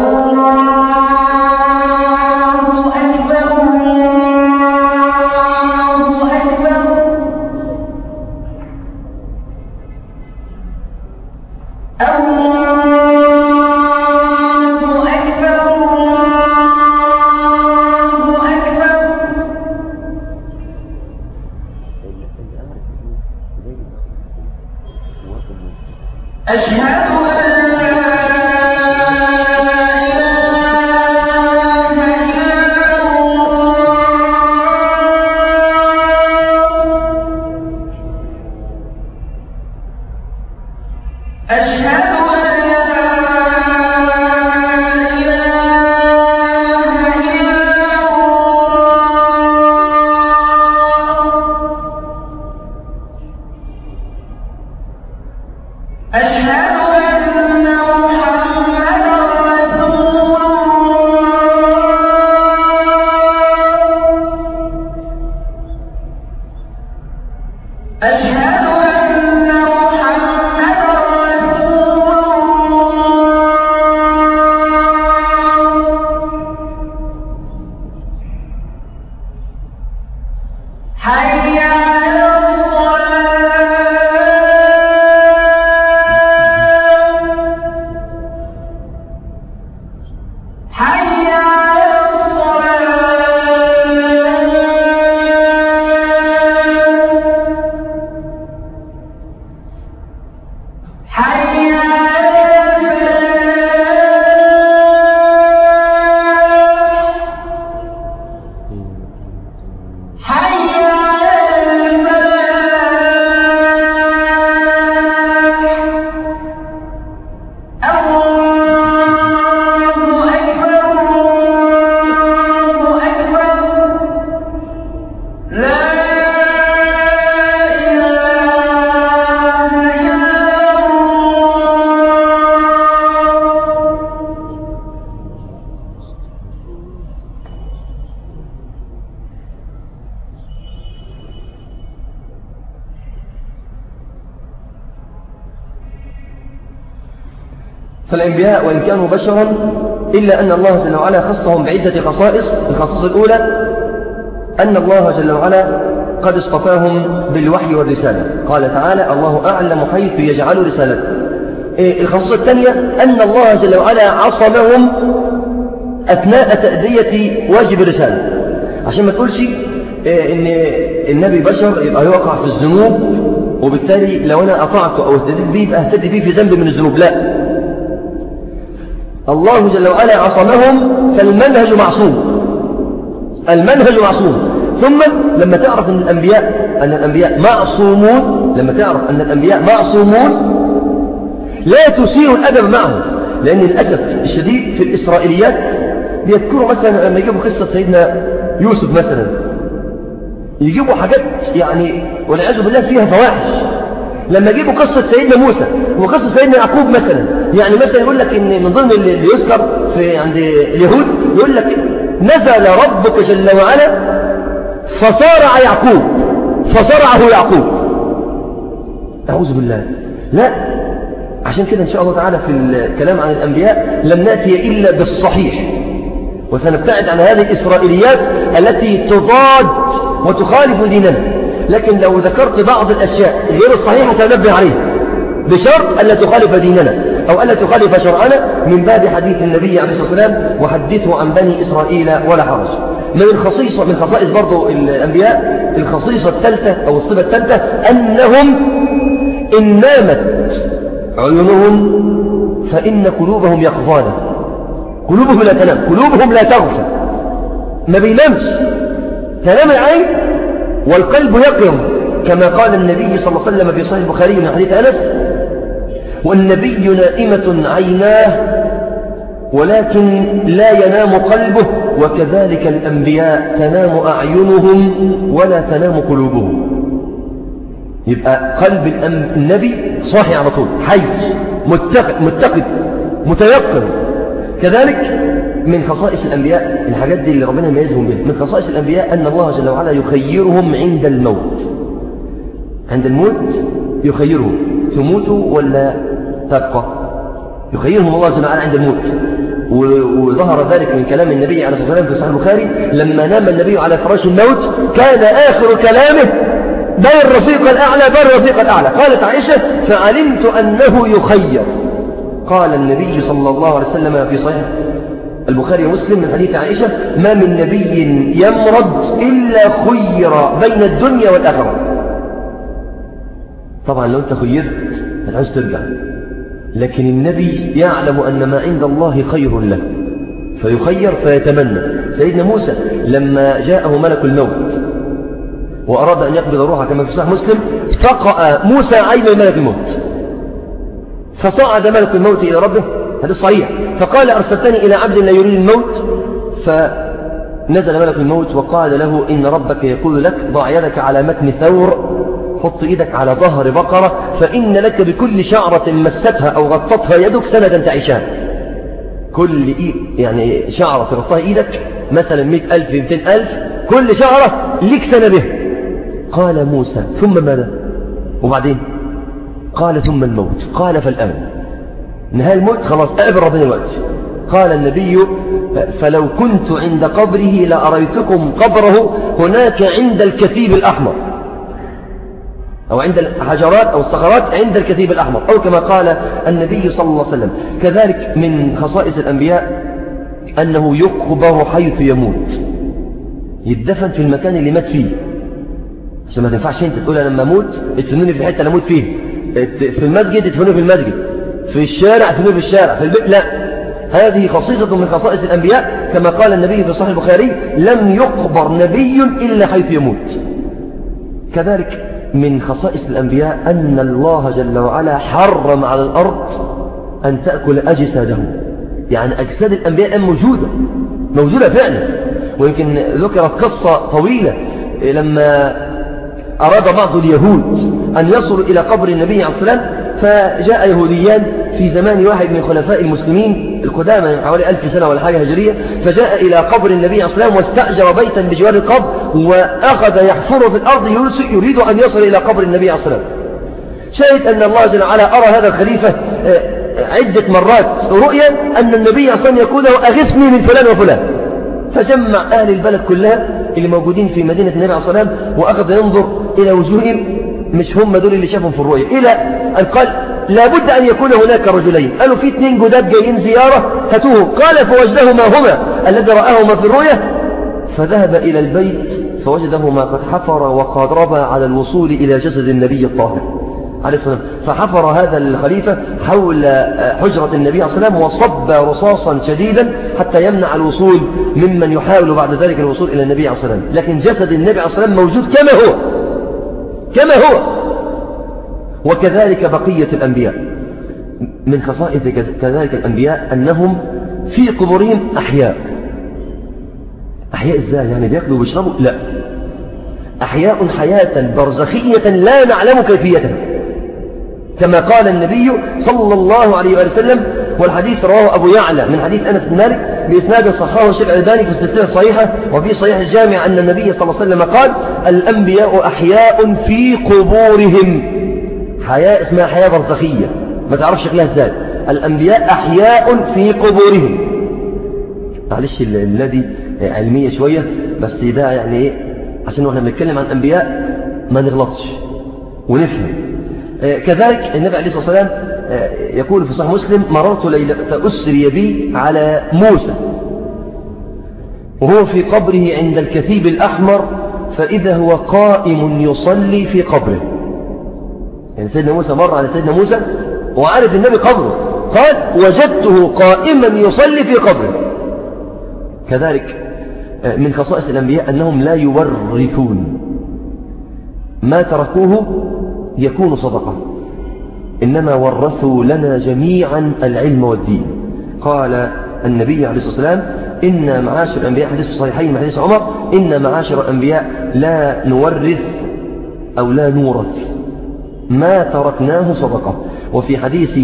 Speaker 1: وإن كانوا بشرا إلا أن الله جل وعلا خصهم بعدة خصائص الخصائص الأولى أن الله جل وعلا قد اصطفاهم بالوحي والرسالة. قال تعالى الله أعلم حيث يجعل رسالته. إيه الخصائص الثانية أن الله جل وعلا عصمهم أثناء تأدية واجب الرسالة. عشان ما تقولش إيه إن النبي بشر يبقى يوقع في الذنوب وبالتالي لو أنا أطعته أو اهتديت به يبقى اهتدي به في ذنب من الذنوب. لا. الله جل وعلا عصمهم فالمنهج معصوم. المنهج معصوم. ثم لما تعرف أن الأنبياء أن الأنبياء معصومون لما تعرف أن الأنبياء معصومون لا تسيء الأدب معهم. لأن للأسف الشديد في الإسرائيليات بيذكروا مثلا لما يجيبوا قصة سيدنا يوسف مثلا. يجيبوا حاجات يعني والعياذ بالله فيها فواحش. لما يجيبوا قصة سيدنا موسى وقصة سيدنا يعقوب مثلا يعني مثلا يقول لك إن من ضمن اللي يذكر في عند اليهود يقول لك نزل ربك جل وعلا فصارع يعقوب فصرعه يعقوب. أعوذ بالله. لا عشان كده إن شاء الله تعالى في الكلام عن الأنبياء لم نأتي إلا بالصحيح. وسنبتعد عن هذه الإسرائيليات التي تضاد وتخالف ديننا. لكن لو ذكرت بعض الأشياء غير الصحيحة سنبه عليها بشرط ألا تخالف ديننا. أو ألا تخالف شرعنا من باب حديث النبي عليه الصلاة والسلام وحدثوا عن بني إسرائيل ولا حرج. من الخصيصة من خصائص برضو الأنبياء الخصيصة الثالثة أو الصفة الثالثة أنهم إن نامت عيونهم فإن قلوبهم يقظانة قلوبهم لا تنام قلوبهم لا تغفل. ما بينامش. تنام العين والقلب يقظ كما قال النبي صلى الله عليه وسلم في صحيح البخاري من حديث أنس والنبي نائمة عيناه ولكن لا ينام قلبه وكذلك الأنبياء تنام أعينهم ولا تنام قلوبهم. يبقى قلب النبي صاحي على طول حي متقد, متقد متيقن. كذلك من خصائص الأنبياء الحاجات دي اللي ربنا يميزهم بها من خصائص الأنبياء أن الله جل وعلا يخيرهم عند الموت. عند الموت يخيرهم تموتوا ولا تبقى. يخيرهم الله جل وعلا عند الموت. وظهر ذلك من كلام النبي عليه الصلاة والسلام في صحيح البخاري لما نام النبي على فراش الموت كان آخر كلامه بل الرفيق الأعلى بل الرفيق الأعلى. قالت عائشة فعلمت أنه يخير. قال النبي صلى الله عليه وسلم في صحيح البخاري ومسلم من حديث عائشة ما من نبي يمرض إلا خير بين الدنيا والآخرة. طبعا لو أنت خيرت هتعوز ترجع. لكن النبي يعلم أن ما عند الله خير له فيخير فيتمنى. سيدنا موسى لما جاءه ملك الموت وأراد أن يقبض روحه كما في صحيح مسلم فقأ موسى عين ملك الموت فصعد ملك الموت إلى ربه. هذا صحيح. فقال أرسلتني إلى عبد لا يريد الموت فنزل ملك الموت وقال له إن ربك يقول لك ضع يدك على متن ثور حط إيدك على ظهر بقرة فإن لك بكل شعرة مستها أو غطتها يدك سندا تعيشان. كل إيه يعني شعرة تغطها إيدك مثلا مئة ألف مئتين ألف كل شعرة لك سنة به. قال موسى ثم ماذا؟ وبعدين؟ قال ثم الموت. قال فالآن. نهاية الموت؟ خلاص أقبل ربنا الوقت قال النبي فلو كنت عند قبره لأريتكم قبره هناك عند الكثيب الأحمر. أو عند الحجرات أو الصخرات عند الكثيب الأحمر أو كما قال النبي صلى الله عليه وسلم. كذلك من خصائص الأنبياء أنه يقبر حيث يموت. يدفن في المكان اللي مات فيه. عشان ما تنفعش انت تقول أنا لما أموت ادفنوني في الحتة اللي أموت فيه في المسجد ادفنوني في المسجد. في الشارع ادفنوني في الشارع. في البيت لا. هذه خصيصة من خصائص الأنبياء كما قال النبي في صحيح البخاري لم يقبر نبي إلا حيث يموت. كذلك من خصائص الأنبياء أن الله جل وعلا حرم على الأرض أن تأكل أجسادهم. يعني أجساد الأنبياء موجودة موجودة فعلا. ويمكن ذكرت قصة طويلة لما أراد بعض اليهود أن يصلوا إلى قبر النبي عليه الصلاة والسلام فجاء يهوديان في زمان واحد من خلفاء المسلمين القدامى من حوالي ألف سنة ولا حاجة هجرية فجاء إلى قبر النبي عليه الصلاة والسلام واستأجر بيتا بجوار القبر وأخذ يحفر في الأرض يريد أن يصل إلى قبر النبي عليه الصلاة والسلام شهد أن الله جل وعلا أرى هذا الخليفة عدة مرات رؤيا أن النبي عليه الصلاة والسلام يقول له أغثني من فلان وفلان. فجمع أهل البلد كلها اللي موجودين في مدينة النبي عليه الصلاة والسلام وأخذ ينظر إلى وجوههم مش هم دول اللي شافهم في الرؤيا إلى أن قال لابد أن يكون هناك رجلين. قالوا في اثنين جداد جايين زيارة هاتوه قال فوجدهما هما الذي رآهما في الرؤيا فذهب إلى البيت فوجدهما قد حفر وقارب على الوصول إلى جسد النبي الطاهر عليه والسلام. فحفر هذا الخليفة حول حجرة النبي عليه والسلام وصب رصاصا شديدا حتى يمنع الوصول ممن يحاول بعد ذلك الوصول إلى النبي عليه والسلام لكن جسد النبي عليه والسلام موجود كما هو. كما هو. وكذلك بقية الأنبياء. من خصائص كذلك الأنبياء أنهم في قبورهم أحياء. أحياء إزاي؟ يعني بيأكلوا وبيشربوا؟ لا. أحياء حياة برزخية لا نعلم كيفيتها. كما قال النبي صلى الله عليه وسلم والحديث رواه أبو يعلى من حديث أنس بن مالك بإسناد صححه الشيخ الألباني في السلسلة الصحيحة وفي صحيح الجامع أن النبي صلى الله عليه وسلم قال الأنبياء أحياء في قبورهم. حياة اسمها حياة برزخية ما تعرفش شكلها إزاي. الأنبياء أحياء في قبورهم. معلش الذي علمية شوية بس ده يعني إيه؟ عشان إحنا بنتكلم عن أنبياء ما نغلطش ونفهم. كذلك النبي عليه الصلاة والسلام يقول في صحيح مسلم مررت ليلة أسري بي على موسى. وهو في قبره عند الكثيب الأحمر فإذا هو قائم يصلي في قبره. يعني سيدنا موسى مر على سيدنا موسى وعرف النبي قبره. قال وجدته قائما يصلي في قبره. كذلك من خصائص الأنبياء أنهم لا يورثون. ما تركوه يكون صدقة. إنما ورثوا لنا جميعا العلم والدين. قال النبي عليه الصلاة والسلام إن معاشر الأنبياء حديث الصحيحين حديث عمر إن معاشر الأنبياء لا نورث أو لا نورث. ما تركناه صدقة. وفي حديث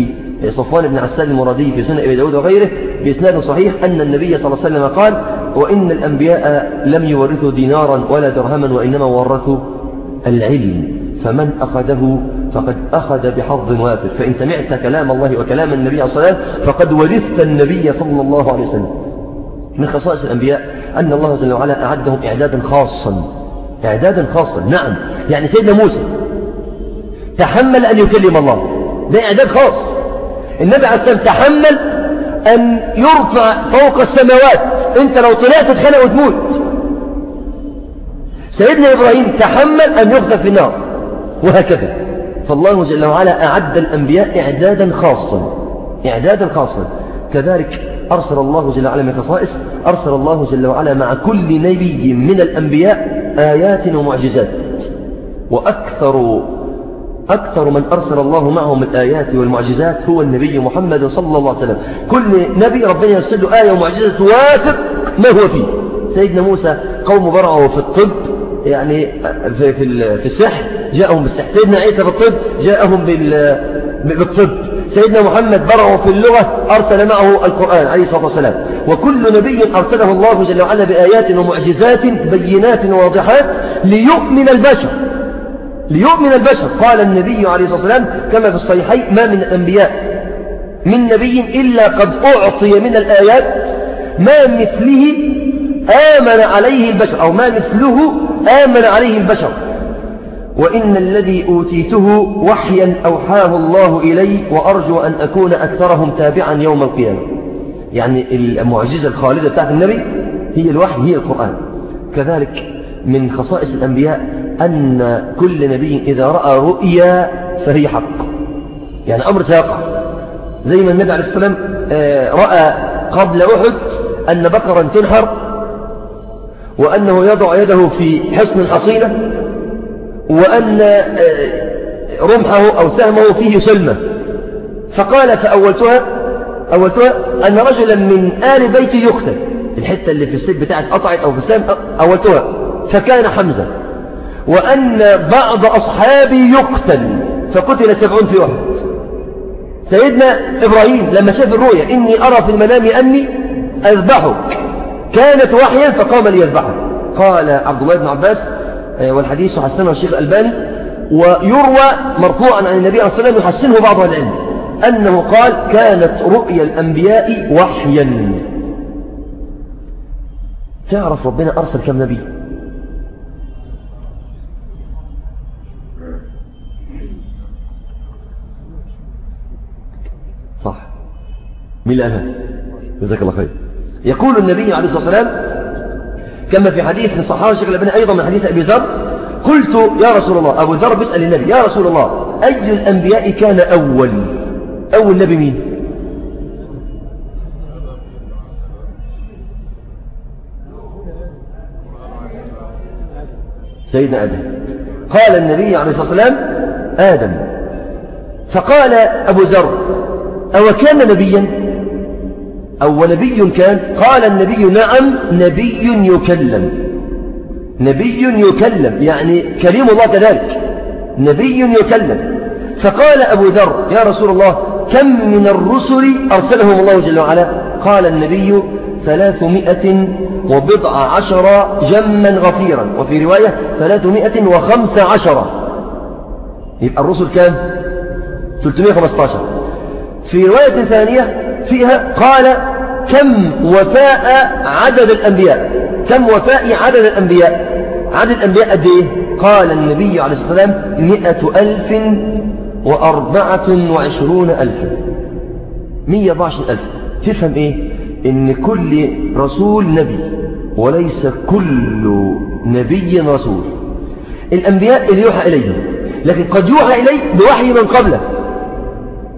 Speaker 1: صفوان بن عسال المرادي في سنة أبي داود وغيره بإسناد صحيح أن النبي صلى الله عليه وسلم قال وإن الأنبياء لم يورثوا دينارا ولا درهما وإنما ورثوا العلم فمن أخذه فقد أخذ بحظ وافر فإن سمعت كلام الله وكلام النبي عليه الصلاة والسلام فقد ورثت النبي صلى الله عليه وسلم. من خصائص الأنبياء أن الله جل وعلا أعدهم إعدادا خاصا. إعدادا خاصا نعم. يعني سيدنا موسى تحمل أن يكلم الله. ده إعداد خاص. النبي عليه السلام تحمل أن يرفع فوق السماوات. أنت لو طلعت تتخلق وتموت. سيدنا إبراهيم تحمل أن يخذف في النار. وهكذا. فالله جل وعلا أعد الأنبياء إعدادا خاصا. إعدادا خاصا. كذلك أرسل الله جل وعلا من خصائص. أرسل الله جل وعلا مع كل نبي من الأنبياء آيات ومعجزات. وأكثر أكثر من أرسل الله معهم الآيات والمعجزات هو النبي محمد صلى الله عليه وسلم. كل نبي ربنا يرسل له آية ومعجزة توافق ما هو فيه. سيدنا موسى قوم برعوا في الطب يعني في, في, في السحر جاءهم بالسحر. سيدنا عيسى في الطب جاءهم بالطب. سيدنا محمد برعوا في اللغة أرسل معه القرآن عليه الصلاة والسلام. وكل نبي أرسله الله جل وعلا بآيات ومعجزات بينات واضحات ليؤمن البشر. ليؤمن البشر. قال النبي عليه الصلاة والسلام كما في الصحيحين ما من الأنبياء من نبي إلا قد أعطي من الآيات ما مثله آمن عليه البشر أو ما مثله آمن عليه البشر. وإن الذي أوتيته وحيا أوحاه الله إلي وأرجو أن أكون أكثرهم تابعا يوم القيامة. يعني المعجزة الخالدة بتاعت النبي هي الوحي هي القرآن. كذلك من خصائص الأنبياء أن كل نبي إذا رأى رؤيا فهي حق. يعني أمر سيقع. زي ما النبي عليه السلام رأى قبل أحد أن بقرا تنحر وأنه يضع يده في حصن حصينة وأن رمحه أو سهمه فيه سلمة. فقال فأولتها أولتها أن رجلا من آل بيتي يقتل. الحتة اللي في السيف بتاعت قطعت أو في السهم أولتها. فكان حمزة. وأن بعض أصحابي يقتل فقتل سبعون في واحد. سيدنا إبراهيم لما شاف الرؤيا إني أرى في المنام أني أذبحك. كانت وحيا فقام ليذبحه قال عبد الله بن عباس والحديث حسنه الشيخ الألباني ويروى مرفوعا عن النبي عليه الصلاة والسلام يحسنه بعض العلم أنه قال كانت رؤيا الأنبياء وحيا. تعرف ربنا أرسل كم نبي؟ مين جزاك الله خير. يقول النبي عليه الصلاة والسلام كما في حديث من صحابة الشيخ أيضا من حديث أبي ذر قلت يا رسول الله أبو ذر بيسأل النبي يا رسول الله أي الأنبياء كان أول؟ أول نبي مين؟ سيدنا آدم. قال النبي عليه الصلاة والسلام آدم. فقال أبو ذر أو كان نبيا؟ أو نبي كان قال النبي نعم نبي يكلم. نبي يكلم يعني كريم الله كذلك. نبي يكلم. فقال أبو ذر يا رسول الله كم من الرسل أرسلهم الله جل وعلا؟ قال النبي ثلاثمائة وبضع عشر جما غفيرا. وفي رواية ثلاثمائة وخمس عشر. يبقى الرسل كام؟ 315 في رواية ثانية فيها قال كم وفاء عدد الأنبياء؟ كم وفاء عدد الأنبياء؟ عدد الأنبياء قد إيه؟ قال النبي عليه الصلاة والسلام مئة ألف وأربعة وعشرون ألف. مية وعشرين ألف. تفهم إيه؟ إن كل رسول نبي وليس كل نبي رسول. الأنبياء اللي يوحى إليهم لكن قد يوحى إليه بوحي من قبله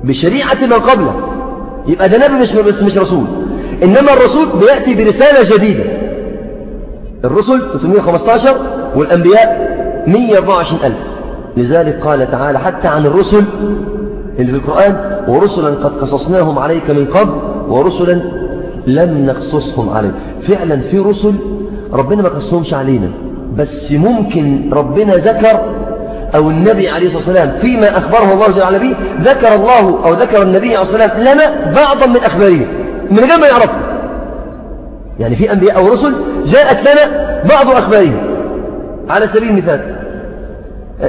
Speaker 1: بشريعة من قبله. يبقى ده نبي مش, مش, مش رسول. إنما الرسول بيأتي برسالة جديدة. الرسل 315 والأنبياء 124 ألف. لذلك قال تعالى حتى عن الرسل اللي في القرآن ورسلا قد قصصناهم عليك من قبل ورسلا لم نقصصهم عليك. فعلا في رسل ربنا ما قصصهمش علينا بس ممكن ربنا ذكر أو النبي عليه الصلاة والسلام فيما أخبره الله جل وعلا به ذكر الله أو ذكر النبي عليه الصلاة والسلام لنا بعضا من أخباره من غير ما يعرفه يعني في أنبياء أو رسل جاءت لنا بعض أخبارهم. على سبيل المثال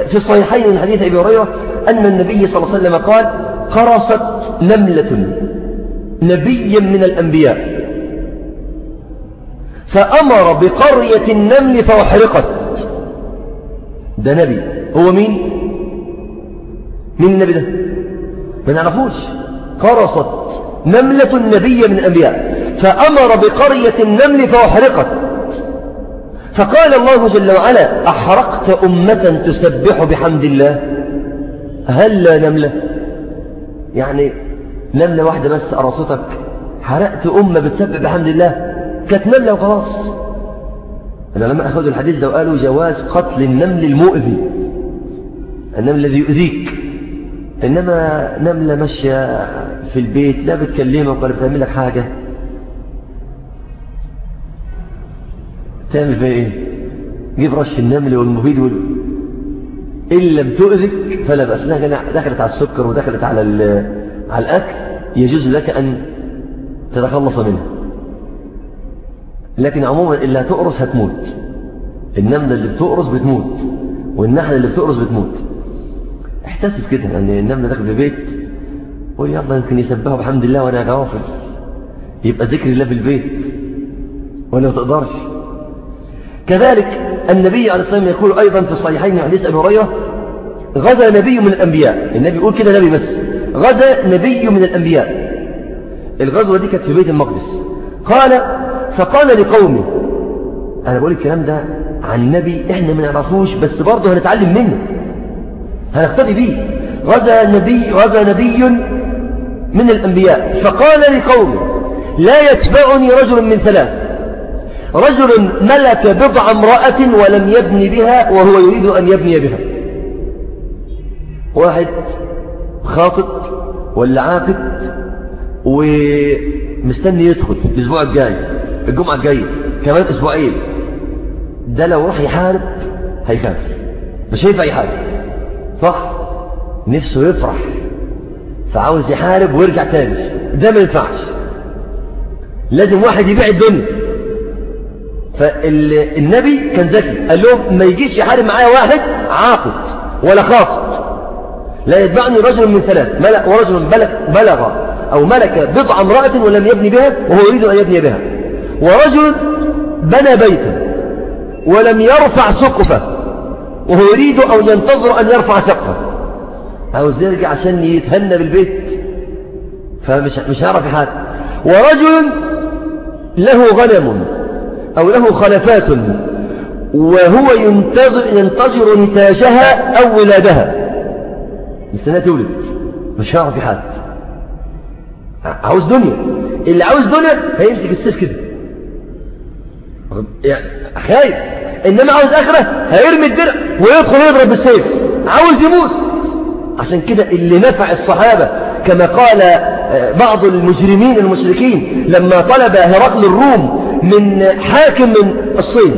Speaker 1: في الصحيحين من حديث أبي هريرة أن النبي صلى الله عليه وسلم قال قرصت نملة نبيا من الأنبياء. فأمر بقرية النمل فأحرقت. ده نبي. هو مين؟ مين النبي ده؟ ما نعرفوش. قرصت نملة نبي من الأنبياء. فأمر بقرية النمل فأحرقت. فقال الله جل وعلا أحرقت أمة تسبح بحمد الله؟ هل لا نملة؟ يعني نملة واحدة بس قرصتك. حرقت أمة بتسبح بحمد الله؟ كانت نملة وخلاص. أنا لما أخذوا الحديث ده وقالوا جواز قتل النمل المؤذي. النمل الذي يؤذيك. إنما نملة ماشية في البيت لا بتكلمك ولا بتعمل لك حاجة. تعمل فيها إيه؟ جيب رش النمل والمبيد وال... إن لم تؤذك فلا بأس. دخلت على السكر ودخلت على على الأكل يجوز لك أن تتخلص منها. لكن عموما اللي هتقرص هتموت. النملة اللي بتقرص بتموت. والنحلة اللي بتقرص بتموت. احتسب كده ان النملة داخل في بيت. قول يلا يمكن يسبحوا بحمد الله وأنا غافل يبقى ذكر الله في البيت. ولا ما تقدرش. كذلك النبي عليه الصلاة والسلام يقول أيضا في الصحيحين من حديث أبي هريرة غزا نبي من الأنبياء. النبي يقول كده نبي بس. غزا نبي من الأنبياء. الغزوة دي كانت في بيت المقدس. قال فقال لقومه أنا بقول الكلام ده عن نبي إحنا ما نعرفوش بس برضه هنتعلم منه. هنقتدي بيه غزا نبي غزا نبي من الأنبياء. فقال لقومه لا يتبعني رجل من ثلاث. رجل ملك بضع امرأة ولم يبني بها وهو يريد أن يبني بها. واحد خاطب ولا عافت ومستني يدخل الأسبوع الجاي الجمعة الجاية كمان أسبوعين. ده لو راح يحارب هيخاف. مش هينفع يحارب. صح؟ نفسه يفرح. فعاوز يحارب ويرجع تاني. ده ما ينفعش. لازم واحد يبيع الدنيا. فالنبي كان ذكي. قال لهم ما يجيش يحارب معايا واحد عاقد ولا خاص. لا يتبعني رجل من ثلاث. ملك ورجل بلغ, بلغ أو ملك بضع امرأة ولم يبني بها وهو يريد أن يبني بها. ورجل بنى بيتا ولم يرفع سقفه. وهو يريد أو ينتظر أن يرفع سقفه عاوز يرجع عشان يتهنى بالبيت. فمش مش هيعرف حاجة ورجل له غنم أو له خلفات وهو ينتظر, ينتظر نتاجها أو ولادها. مستنى تولد. مش هيعرف حاجة عاوز دنيا. اللي عاوز دنيا هيمسك السيف كده. يعني خايف. إنما عاوز آخرة هيرمي الدرع ويدخل يضرب بالسيف. عاوز يموت. عشان كده اللي نفع الصحابة كما قال بعض المجرمين المشركين لما طلب هرقل الروم من حاكم من الصين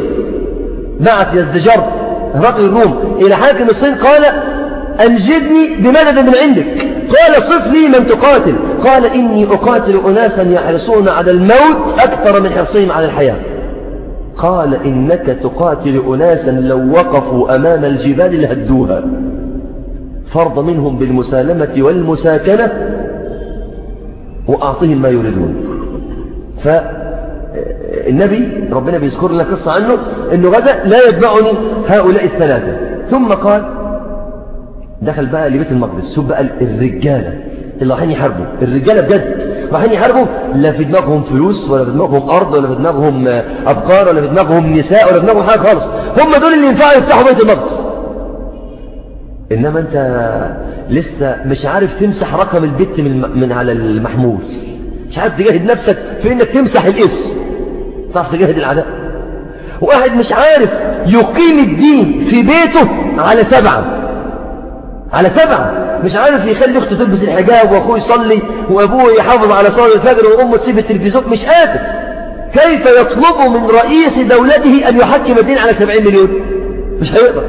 Speaker 1: بعت يزدجر هرقل الروم إلى حاكم الصين قال أنجدني بمدد من عندك. قال صف لي من تقاتل. قال إني أقاتل أناسا يحرصون على الموت أكثر من حرصهم على الحياة. قال إنك تقاتل أناسا لو وقفوا أمام الجبال لهدوها. فرض منهم بالمسالمة والمساكنة وأعطهم ما يريدون. فالنبي ربنا بيذكر لنا قصة عنه أنه غزا لا يتبعني هؤلاء الثلاثة. ثم قال دخل بقى لبيت المقدس شوف بقى الرجالة اللي رايحين يحاربوا. الرجالة بجد رايحين يحاربوا لا في دماغهم فلوس ولا في دماغهم أرض ولا في دماغهم أبقار ولا في دماغهم نساء ولا في دماغهم حاجة خالص. هم دول اللي ينفعوا يفتحوا بيت المقدس. إنما أنت لسه مش عارف تمسح رقم البت من, من على المحمول. مش عارف تجاهد نفسك في إنك تمسح الاسم. تعرف تجاهد العداء واحد مش عارف يقيم الدين في بيته على سبعة. على سبعة مش عارف يخلي أخته تلبس الحجاب وأخوه يصلي وأبوه يحافظ على صلاة الفجر وأمه تسيب التلفزيون. مش قادر. كيف يطلب من رئيس دولته أن يحكم الدين على سبعين مليون؟ مش هيقدر.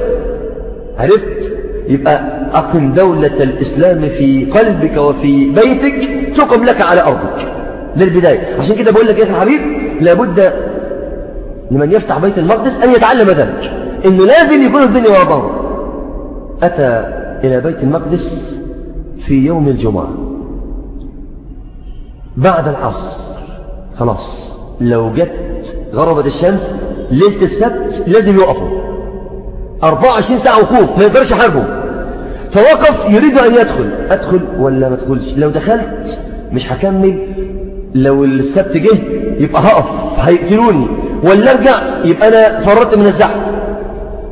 Speaker 1: عرفت؟ يبقى أقم دولة الإسلام في قلبك وفي بيتك تقم لك على أرضك. للبداية. عشان كده بقول لك يا حبيب لابد لمن يفتح بيت المقدس أن يتعلم ذلك. إنه لازم يكون الدنيا ورا ظهره أتى إلى بيت المقدس في يوم الجمعة. بعد العصر. خلاص. لو جت غربت الشمس ليلة السبت لازم يقفوا 24 ساعة وقوف ما يقدرش يحاربهم فوقف يريد أن يدخل. أدخل ولا ما أدخلش لو دخلت مش هكمل. لو السبت جه يبقى هقف هيقتلوني. ولا أرجع يبقى أنا فرطت من الزحف.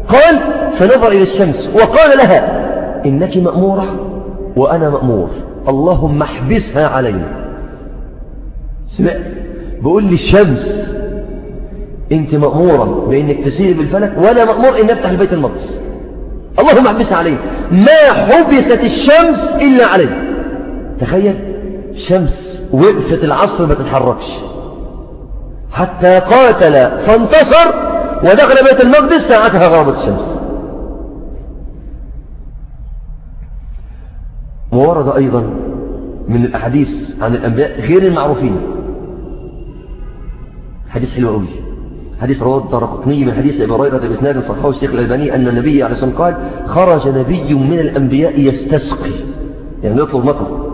Speaker 1: قال فنظر إلى الشمس وقال لها إنك مأمورة وأنا مأمور. اللهم احبسها علينا سمع. بقول لي الشمس أنت مأمورة بإنك تسير بالفلك وأنا مأمور ان أفتح البيت المقدس. اللهم احبسها عليه ما حبست الشمس إلا عليه تخيل شمس وقفت العصر ما تتحركش. حتى قاتل فانتصر ودخل بيت المقدس ساعتها غربت الشمس. وورد أيضا من الأحاديث عن الأنبياء غير المعروفين. حديث حلو قوي حديث رواه الدرقطني من حديث أبي هريرة بإسناد صححه الشيخ الألباني أن النبي عليه الصلاة والسلام قال خرج نبي من الأنبياء يستسقي. يعني يطلب مطر.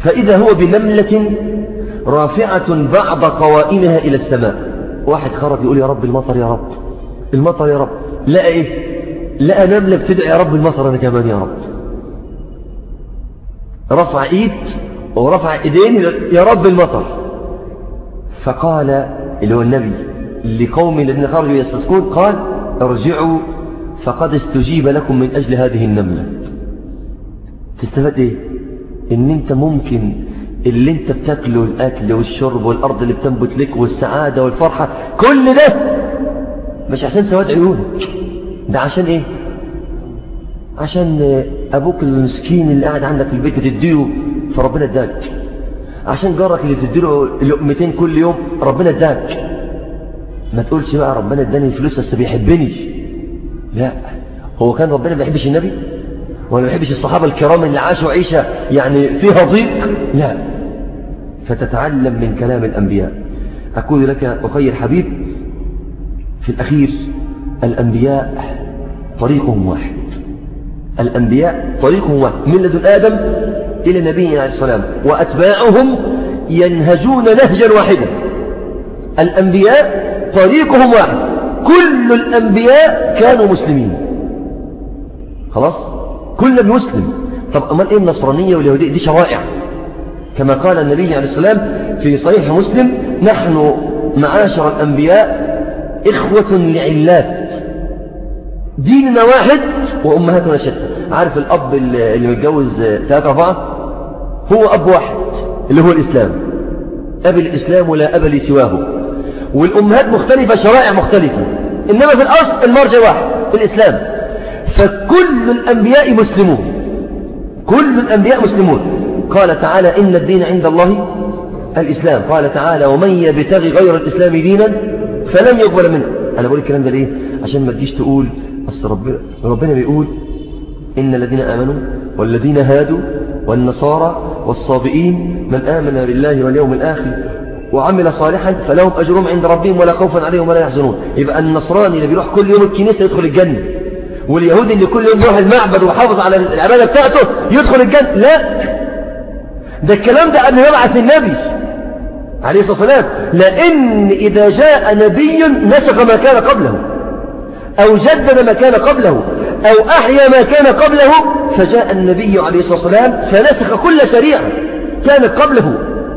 Speaker 1: فإذا هو بنملة رافعة بعض قوائمها إلى السماء. واحد خرج يقول يا رب المطر يا رب. المطر يا رب. لقى إيه؟ لقى نملة بتدعي يا رب المطر أنا كمان يا رب. رفع إيد ورفع إيدين يا رب المطر فقال اللي هو النبي لقوم الذين خرجوا يستسقون قال ارجعوا فقد استجيب لكم من أجل هذه النملة. تستفاد إيه؟ إن أنت ممكن اللي أنت بتاكله الأكل والشرب والأرض اللي بتنبت لك والسعادة والفرحة كل ده مش عشان سواد عيونك ده عشان إيه؟ عشان أبوك المسكين اللي قاعد عندك في البيت بتديه فربنا اداك. عشان جارك اللي بتديله لقمتين كل يوم ربنا اداك. ما تقولش بقى ربنا اداني فلوس بس بيحبني. لا. هو كان ربنا ما بيحبش النبي؟ ولا ما بيحبش الصحابة الكرام اللي عاشوا عيشة يعني فيها ضيق؟ لا. فتتعلم من كلام الأنبياء. أقول لك أخي الحبيب في الأخير الأنبياء طريقهم واحد. الأنبياء طريقهم واحد من لدن آدم إلى النبي عليه السلام وأتباعهم ينهجون نهجا واحدا. الأنبياء طريقهم واحد كل الأنبياء كانوا مسلمين. خلاص؟ كل مسلم. طب أمال إيه النصرانية واليهودية؟ دي شوائع كما قال النبي عليه السلام في صحيح مسلم نحن معاشر الأنبياء إخوة لعلات. ديننا واحد وأمهاتنا شتى عارف الأب اللي متجوز ثلاثة أربعة؟ هو أب واحد اللي هو الإسلام. أبي الإسلام ولا أب سواه. والأمهات مختلفة شرائع مختلفة. إنما في الأصل المرجع واحد الإسلام. فكل الأنبياء مسلمون. كل الأنبياء مسلمون. قال تعالى إن الدين عند الله الإسلام. قال تعالى ومن يبتغي غير الإسلام دينا فلن يقبل منه. أنا بقول الكلام ده ليه؟ عشان ما تجيش تقول أصل ربنا, ربنا بيقول إن الذين آمنوا والذين هادوا والنصارى والصابئين من آمن بالله واليوم الآخر وعمل صالحا فلهم أجرهم عند ربهم ولا خوف عليهم ولا يحزنون. يبقى النصراني اللي بيروح كل يوم الكنيسة يدخل الجنة واليهودي اللي كل يوم يروح المعبد وحافظ على العبادة بتاعته يدخل الجنة. لا ده الكلام ده قبل يبعث النبي عليه الصلاة والسلام. لأن إذا جاء نبي نسخ ما كان قبله. أو جدد ما كان قبله أو أحيا ما كان قبله فجاء النبي عليه الصلاة والسلام فنسخ كل شريعة كانت قبله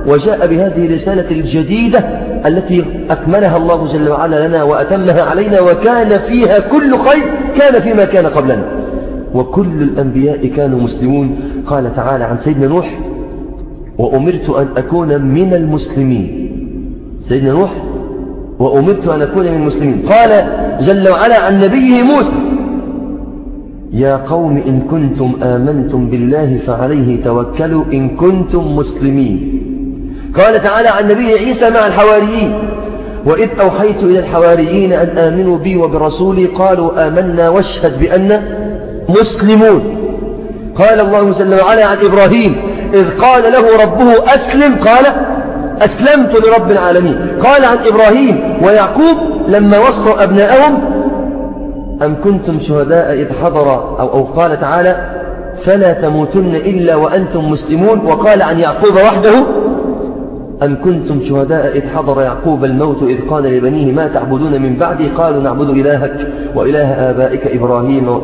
Speaker 1: وجاء بهذه الرسالة الجديدة التي أكملها الله جل وعلا لنا وأتمها علينا وكان فيها كل خير كان فيما كان قبلنا. وكل الأنبياء كانوا مسلمون. قال تعالى عن سيدنا نوح وأمرت أن أكون من المسلمين. سيدنا نوح وأمرت أن أكون من المسلمين. قال جل وعلا عن نبيه موسى. يا قوم إن كنتم آمنتم بالله فعليه توكلوا إن كنتم مسلمين. قال تعالى عن نبي عيسى مع الحواريين. وإذ أوحيت إلى الحواريين أن آمنوا بي وبرسولي قالوا آمنا واشهد بأن مسلمون. قال الله جل وعلا عن إبراهيم إذ قال له ربه أسلم. قال أسلمت لرب العالمين. قال عن إبراهيم ويعقوب لما وصوا أبناءهم أم كنتم شهداء إذ حضر أو, أو قال تعالى فلا تموتن إلا وأنتم مسلمون. وقال عن يعقوب وحده أم كنتم شهداء إذ حضر يعقوب الموت إذ قال لبنيه ما تعبدون من بعدي؟ قالوا نعبد إلهك وإله آبائك إبراهيم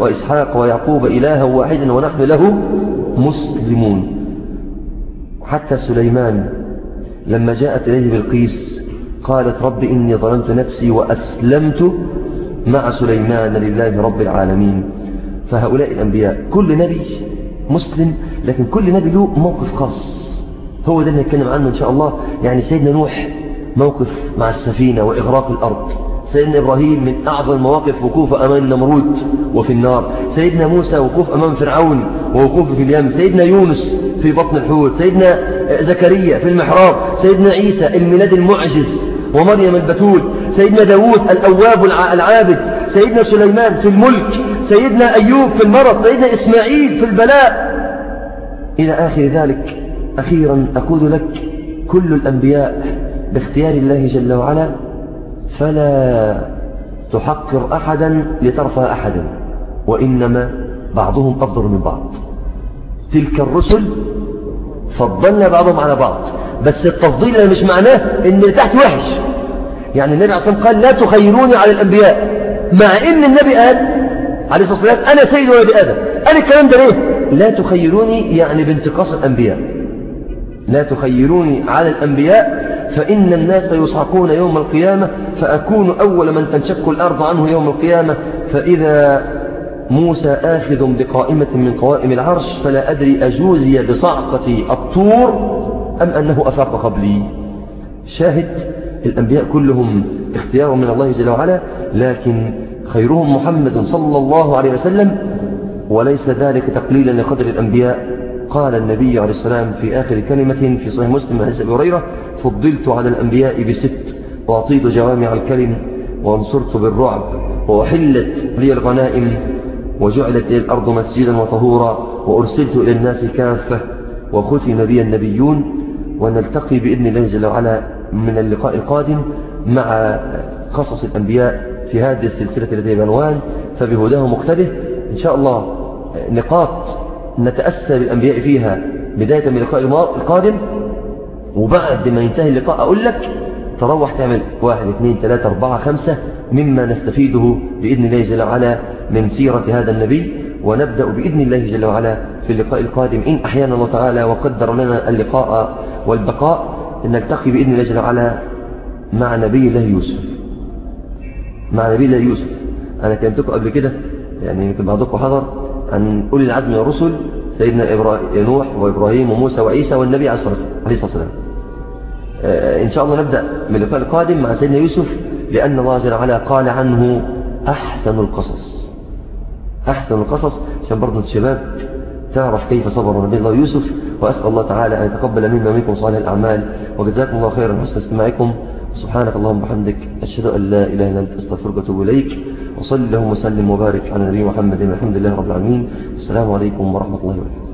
Speaker 1: وإسحاق ويعقوب إلها واحدا ونحن له مسلمون. حتى سليمان لما جاءت إليه بالقيس قالت رب إني ظلمت نفسي وأسلمت مع سليمان لله رب العالمين. فهؤلاء الأنبياء كل نبي مسلم لكن كل نبي له موقف خاص. هو ده اللي نتكلم عنه إن شاء الله. يعني سيدنا نوح موقف مع السفينة وإغراق الأرض. سيدنا إبراهيم من أعظم المواقف وقوفه أمام نمرود وفي النار. سيدنا موسى وقوف أمام فرعون. ووقوفه في اليم. سيدنا يونس في بطن الحوت سيدنا زكريا في المحراب سيدنا عيسى الميلاد المعجز ومريم البتول سيدنا داود الأواب العابد سيدنا سليمان في الملك سيدنا أيوب في المرض سيدنا إسماعيل في البلاء. إلى آخر ذلك أخيرا أقول لك كل الأنبياء باختيار الله جل وعلا فلا تحقر أحدا لترفع أحدا وإنما بعضهم أفضل من بعض. تلك الرسل فضلنا بعضهم على بعض. بس التفضيل مش معناه إن اللي تحت وحش. يعني النبي عليه الصلاة قال لا تخيروني على الأنبياء. مع إن النبي قال عليه الصلاة والسلام أنا سيد ولد آدم. قال الكلام ده ليه؟ لا تخيروني يعني بانتقاص الأنبياء. لا تخيروني على الأنبياء فإن الناس يصعقون يوم القيامة فأكون أول من تنشق الأرض عنه يوم القيامة فإذا موسى آخذ بقائمة من قوائم العرش فلا أدري أجوزي بصعقة الطور أم أنه أفاق قبلي. شاهد الأنبياء كلهم اختيار من الله جل وعلا لكن خيرهم محمد صلى الله عليه وسلم وليس ذلك تقليلا لقدر الأنبياء. قال النبي عليه السلام في آخر كلمة في صحيح مسلم عن أبي هريرة فضلت على الأنبياء بست وأعطيت جوامع الكلم وانصرت بالرعب وأحلت لي الغنائم وجعلت لي الأرض مسجدا وطهورا وأرسلت إلى الناس كافة وختم بي النبيون ونلتقي بإذن الله جل وعلا من اللقاء القادم مع قصص الأنبياء في هذه السلسلة التي بعنوان فبهداه مقتده. إن شاء الله نقاط نتأسى بالأنبياء فيها بداية من اللقاء القادم وبعد ما ينتهي اللقاء أقول لك تروح تعمل واحد اثنين ثلاثة أربعة خمسة مما نستفيده بإذن الله جل وعلا من سيرة هذا النبي ونبدأ بإذن الله جل وعلا في اللقاء القادم. إن أحيانا الله تعالى وقدر لنا اللقاء والبقاء نلتقي بإذن الله جل وعلا مع نبي الله يوسف. مع نبي الله يوسف. أنا كلمتكم قبل كده يعني بعضكم حضر عن أولي العزم من الرسل سيدنا نوح وإبراهيم وموسى وعيسى والنبي عليه الصلاة والسلام. إن شاء الله نبدأ من اللقاء القادم مع سيدنا يوسف لأن الله جل وعلا قال عنه أحسن القصص. أحسن القصص عشان برضه الشباب تعرف كيف صبر نبي الله يوسف وأسأل الله تعالى أن يتقبل منا ومنكم صالح الأعمال وجزاكم الله خيرا حسن استماعكم. سبحانك اللهم وبحمدك أشهد أن لا إله إلا أنت أستغفرك وأتوب إليك. وصلي اللهم وسلم وبارك على نبي محمد والحمد لله رب العالمين. السلام عليكم ورحمة الله وبركاته.